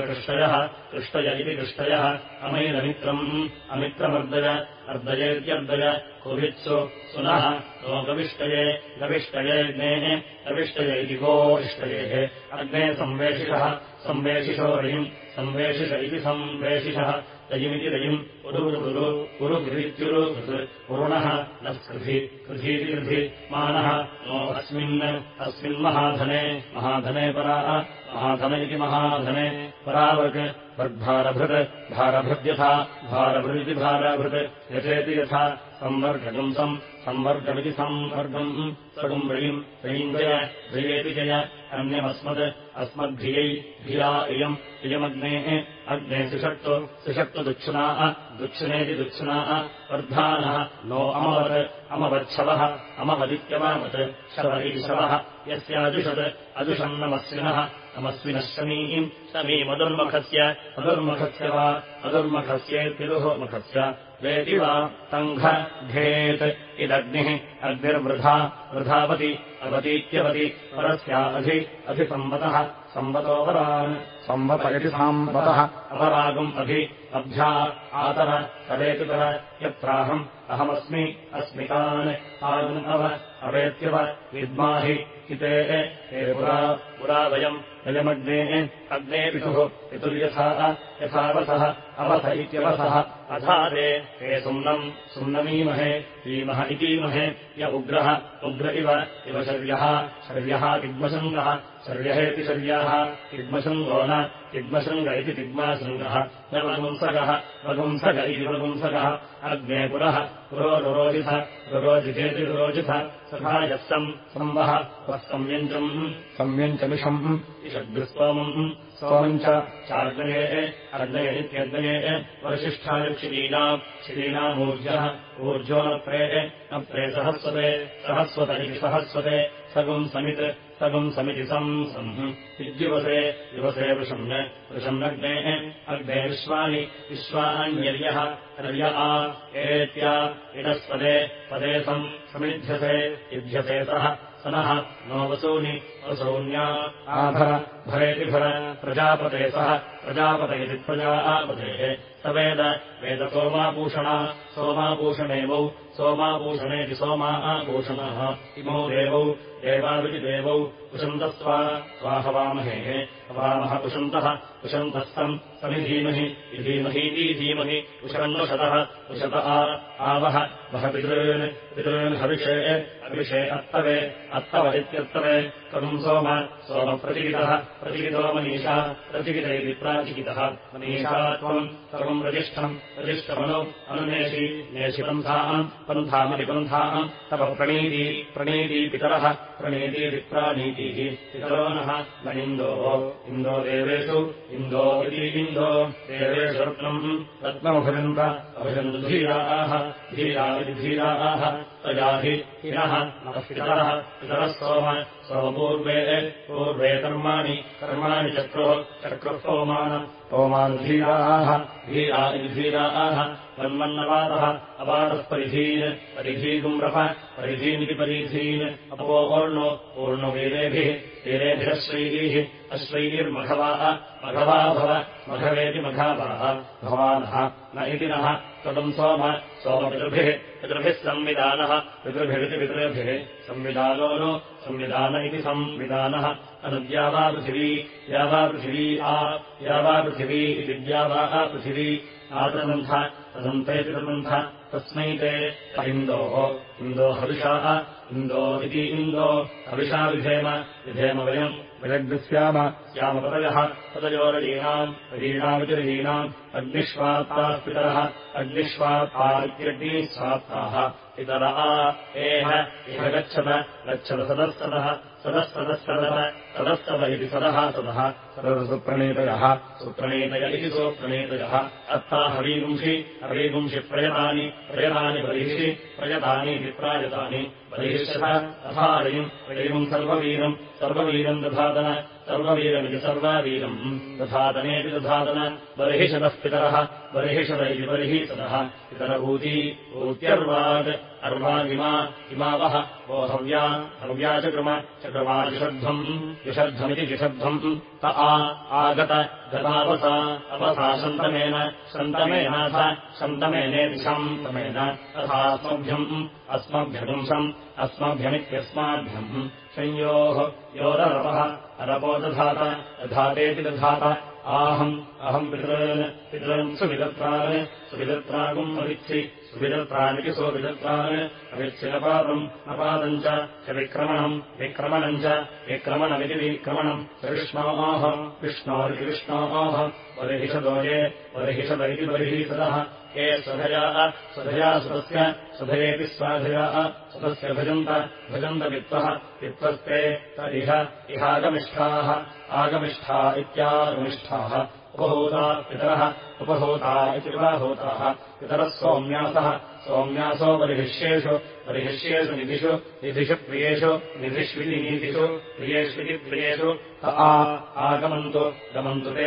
कृष्टयः कृष्टय इति कृष्टयः। अमैरमित्रम् अमित्रमर्दय अर्दयेत्यर्दय। कुभित्सु सुनः नो गविष्टये गविष्टयेऽग्नेः गविष्टय इति गोविष्टयेः अग्ने संवेशिषः संवेशिषो रयिम् संवेशिष इति संवेशिषः रयिमिति रयिम् उरुरुरु उरुगिरित्युरुकृत् पुरुणः न स्कृधि कृधीति कृधि मानः अस्मिन् अस्मिन्महाधने महाधने परा महाधन इति महाधने परावक् वद्भारभृत् भारभृद्यथा भारभृदिति भारभृत् यथेति यथा संवर्गगुंसम् संवर्गमिति संवर्गम् सगुम् रयिम् रयिम् जय जयेति जय अन्यमस्मद् अस्मद्धियै धिया इयम् इयमग्नेः अग्ने सुषक्तु सुषक्तु दुच्छुनाः दुच्छुनेति दुच्छुनाः वर्धानः नो अमवत् अमवच्छवः अमवदित्यमावत् शव इति शवः यस्याजुषत् अजुषन्नमस्विनः नमस्विनः शमीम् शमीमदुर्मुखस्य अदुर्मुखस्य वा अदुर्मुखस्येत्यदुः मुखस्य वेति वा तङ्घ घेत्। इदग्निः अग्निर्वृथा वृथावति अवतीत्यवति परस्या अधि अधिसम्वतः संवतोपरान् संवत इति संवतः अपरागम् अभि अभ्या आतर तदेतुतर यत्राहम् अहमस्मि अस्मितान्। तान् अव अवेत्यव विद्माहि हिते हे पुरा पुरा वयम् वयमग्नेः अग्ने पितुः पितुर्यथा यथावसः अवस इत्यवसः। अधारे हे सुम्नम् सुम्नमीमहे ईमः इतीमहे य उग्रः उग्र इव इव शर्यः। शर्यः किग्मशृङ्गः शर्यहेति शर्याः। किग्मशृङ्गो न किग्मशृङ्ग इति किग्माशृङ्गः न वगुंसकः वगुंसक इति वगुंसकः। अग्ने पुरः पुरो रुरोजिथ रुरोजिथेति रुरोजिथ। सखा यः सम् संवः वः संयञ्चम् संयञ्चमिषम्। षड्भिस्वामम् सोमम् च। चार्दये अर्दये इत्यर्दये वरिशिष्ठाय क्षिरीणाम् क्षिरीणामूर्जः ऊर्जो न प्रे न प्रे सहस्वते सहस्वत इति सहस्वते सगुम् समित् सगुम् समिति सम् सम् विद्युवसे दिवसे वृषम्य वृषम्यग्नेः अग्ने विश्वानि विश्वान्यर्यः अर्य आ एत्या इडस्पदे पदे सम् समिध्यसे युध्यसे सः स नः वसूनि वसून्या आभर भरेति भर प्रजापते सः प्रजापते इति प्रजापतेः स वेद वेद सोमाभूषणा सोमाभूषणेवौ सोमाभूषणेति सोमाभूषणः इमौ देवौ देवाविति देवौ कुशन्तस्वा स्वाहवामहे हवामः कुशन्तः कुशन्तस्तम् समिधीमहि विधीमहीति धीमहि कुशन्नुषतः कुशत आवह वह पितॄन् पितॄन् हविषे अविषे अत्तवे अत्तव इत्यत्तवे। कथम् सोम सोमप्रचिकितः प्रतिकितो मनीषा प्रतिकित इति प्राचिकितः मनीषा त्वम् सर्वम् रजिष्ठम् रजिष्ठमनु अनुनेषि नेषि पन्थाम् पन्थामिति पन्थाम् तव प्रणीति प्रणीति पितरः प्राणीतिः मणिन्दो इन्दो देवेषु इन्दो इति इन्दो। देवेषु रत्नम् रत्नमभिरन्त अभिषन्तु धीराः। धीरा इति धीराः तया हि हिनः पितरः सोम सोमपूर्वे पूर्वे कर्माणि कर्माणि चक्रो चक्रुः सोमान ओमान्धीराः धीरा इति धीराः तन्मन्नपादः अपादः परिधीन् परिधीगुम्रः परिधीनिति परिधीन् अपो ओर्णो ऊर्णवीरेभिः वीरेभिरश्वैः अश्वैर्मघवाः मघवा भव मघवेति मघावाः। भवानः न इति नः त्वदम् सोम सोमपितृभिः पितृभिः संविधानः पितृभिरिति पितृभिः। संविधानो नो संविधान इति संविधानः। अनुद्या वा पृथिवी या वा पृथिवी आ या वा पृथिवी इति द्या वा पृथिवी। आतदन्थ तदन्तेति तदन्थ तस्मै ते। इन्दोः हविषाः इन्दो इति इन्दो हविषा विधेम विधेम वयम् विरग्स्याम श्यामपदयः पदयोरलीनाम् रजीणामिति रजीणाम् अग्निष्वात्ताः पितरः अग्निष्वात्ता इत्यग्निः स्वात्ताः। पितरः एह इह गच्छत गच्छत सदस्ततः सदस्ततस्तदः सदस्तव इति सदः सदः सुप्रणीतयः। सुप्रणीतय। इति सुप्रणीतयः हवीगुंषि हवीगुंषि प्रयतानि प्रयतानि बलिषि प्रयतानि इति प्रायतानि अथारयिम् रयिम् सर्ववीरम् सर्ववीरम् दधातन सर्ववीरमिति सर्वावीरम् दधातनेति दधातन बर्हिषदः पितरः बर्हिषद इति बर्हिषदः पितरभूती भूत्यर्वाग् अर्वागिमा इमावः वो हव्या हव्या चक्रम चक्रमा विषर्ध्वम् विषर्ध्वमिति विषर्ध्वम् त आ आगत गतावसा अपसा शन्तमेन शन्तमेनाथ शन्तमेनेति शन्तमेन तथास्मभ्यम् अस्मभ्यपुंसम् अस्मभ्यमित्यस्माभ्यम्। संयोः योररपः अरपो दधात दधातेति दधात आहम् अहम् पितॄन् पितॄन् सुविदत्रान् सुविदत्रागुम् अवित्सि सुविदत्रानिति सुविदत्रान् अवित्सिनपादम् अपादम् च विक्रमणम् विक्रमणम् च विक्रमणमिति विक्रमणम्। कृष्णोः विष्णोरिति विष्णोः बर्हिषदोये बर्हिषद इति बर्हिषदः ये स्वधयाः स्वधया सुतस्य स्वधयेति स्वाधयाः सुतस्य भजन्त भजन्त वित्त्वः वित्त्वस्ते त इह इहागमिष्ठाः आगमिष्ठा इत्यागमिष्ठाः उपभूता पितरः। उपभूता इति विवाहूताः पितरः सौम्यासः। सौम्यासो बर्हिष्येषु बर्हिष्येषु निधिषु। निधिषु प्रियेषु। निधिष्विति नीतिषु। प्रियेष्विति प्रियेषु। आ। आगमन्तु। गमन्तु त।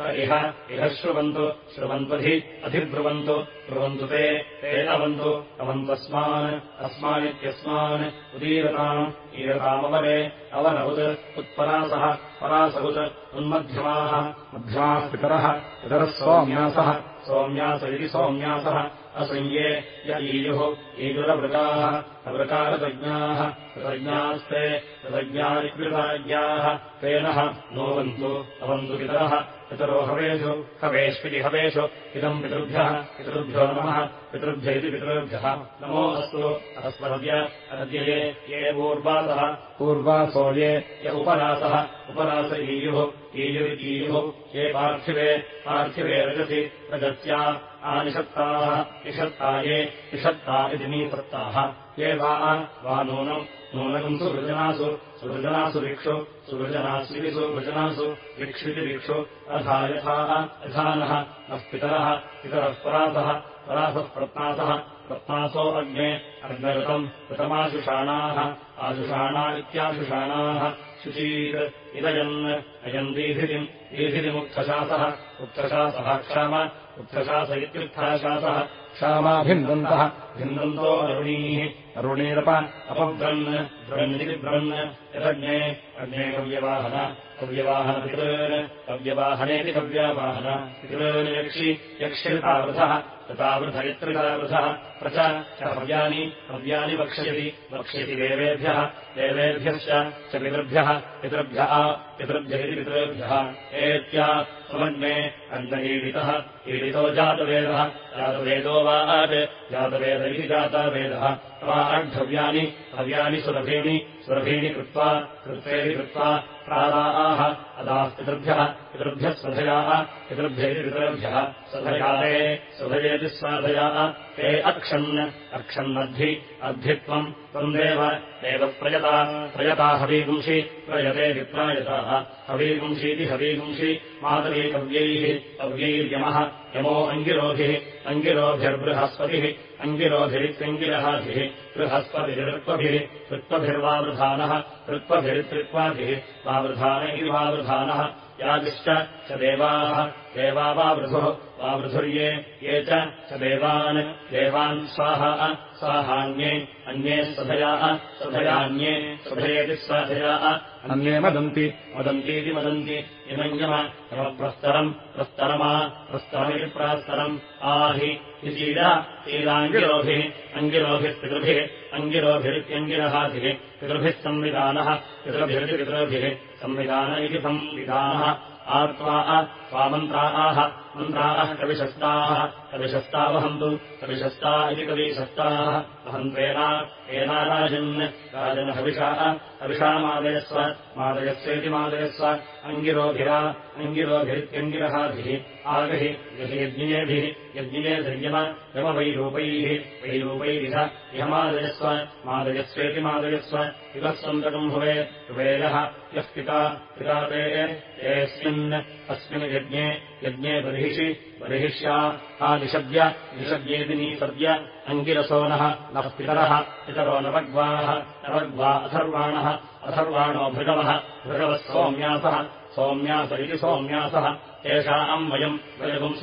इह। इह श्रुवन्तु। श्रुवन्त्वधि अधिब्रुवन्तु। ब्रुवन्तु ते। ते अवन्तु। अवन्तस्मान्। अस्मानित्यस्मान् उदीरताम्। ईरतामवरे अवनवुत् उत्परासः परासवुत् उन्मध्यमाः। मध्यमाः पितरः पितरः सौम्यासः। सौम्यास इति सौम्यासः। असंये य ईयुः। ईयुरवृताः अवृतारतज्ञाः कृतज्ञास्ते कृतज्ञानिकृताज्ञाः तेनः नोवन्तु अवन्तु पितरः पितरो हवेषु हवेष्विति हवेषु इदम् पितृभ्यः पितृभ्यो नमः पितृभ्य इति पितृभ्यः। नमो अस्तु अस्मद्य अद्य ये ये पूर्वासः। पूर्वासो ये य उपरासः उपरास ईयुः ईयुरितीयुः ये पार्थिवे पार्थिवे रजसि रजस्या आनिषत्ताः निषत्ता ये निषत्ता इति नीसत्ताः। ये वा नूनम् नूनकम् सुवृजनासु सुवृजनासु भिक्षु सुवृजनास्विति सुवृजनासु भिक्षुति भिक्षु अथा यथा यथानः नः पितरः पितरः परासः परासः प्रत्नासः प्रत्नासो अग्ने अग्नऋतम् ऋतमाशुषाणाः आशुषाणा इत्याशुषाणाः शुचीत् इदयन् अयम् दीधितिम् दीधितिमुक्थशासः उक्थशासः क्षाम उक्थशास इत्युत्थाशासः क्षामाभिन्दन्तः भिन्दन्तो अरुणीः। अरुणीरप अपब्रन् ब्रन्निति ब्रन् यदग्ने। अग्ने कव्यवाहन। कव्यवाहनपितॄन् कव्यवाहनेति कव्यावाहन पितॄन् यक्षि। यक्षितावृथः तथावृथ यत्रितावृथः प्रच। च हव्यानि। हव्यानि वक्ष्यति। वक्ष्यति देवेभ्यः। देवेभ्यश्च। च पितृभ्यः। पितृभ्यः पितृभ्य इति पितृभ्यः। एत्या सुमग्ने अग्नईडितः ईडितो। जातवेदः। जातवेदो वा जातवेद इति जातवेदः वा अग्धव्यानि हव्यानि सुरभीणि सुरभीणि कृत्वा कृत्वेति कृत्वा प्रादाः। अदाः पितृभ्यः पितृभ्यः स्वधयाः पितृभ्यैति पितृभ्यः स्वधयाते स्वधयेति स्वाधयाः। ते अक्षन् अक्षन्नद्धि अद्धित्वम् त्वम् देव देव प्रयता प्रयता हवीगुंषि प्रयतेति प्रायताः हवीगुंषीति हवीगुंषि मातरीकव्यैः कव्यैर्यमः यमो अङ्गिरोभिः अङ्गिरोभिर्बृहस्पतिः अङ्गिरोभिरित्यङ्गिरहाभिः बृहस्पतिरिक्त्वभिः ऋत्वभिर्वावृधानः ऋत्वभिरित्रिक्त्वाभिः वावृधान इति वावृधानः यादिश्च च देवाः। देवा वावृधुः वावृधुर्ये ये च देवान्। देवान् स्वाहा स्वाहान्ये अन्ये सधयाः सधयान्ये सधयेति स्वाधयाः अन्ये वदन्ति वदन्तीति वदन्ति इमम् यम यमप्रस्तरम् प्रस्तरमा प्रस्तरमिति प्रास्तरम्। आहि शीलाङ्गिरोभिः अङ्गिरोभिः पितृभिः अङ्गिरोभिरित्यङ्गिरहाभिः पितृभिः संविधानः पितृभिरिति पितृभिः संविधान इति संविधानः आत्वा स्वामन्त्राः मन्त्राः कविशस्ताः कविशस्ता वहन्तु कविशस्ता इति कविशस्ताः वहन्त्वेन एना राजन् राजन् हविषाः हविषा मादयस्व मादयस्वेति मादयस्व अङ्गिरोभिरा अङ्गिरोभिरित्यङ्गिरहाभिः आगहि यज्ञेभिः यज्ञेभिर्यम यमवैरूपैः वैरूपैरिह इह मादयस्व मादयस्वेति मादयस्व इवः सन्तकम् भुवे भुवेयः यः पिता पिता ते येऽस्मिन् अस्मिन् यज्ञे यज्ञे बर्हिषि बर्हिष्या आदिशद्य निषद्येति नीसद्य अङ्गिरसो नः पितरः पितरो नवग्वाः नवग्वा अथर्वाणः अथर्वाणो भृगवः भृगवः सोम्यासः सौम्यास इति सोम्यासः। तेषाम् वयम् वयगुम्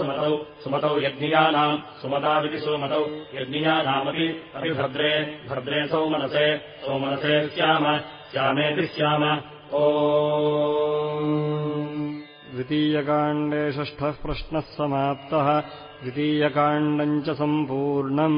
सुमतौ यज्ञियानाम् सुमताविति सुमतौ यज्ञियानामपि अपि भद्रे भद्रे सौमनसे सौमनसे स्याम स्यामेति स्याम ओ द्वितीयकाण्डे षष्ठः प्रश्नः समाप्तः द्वितीयकाण्डम् च सम्पूर्णम्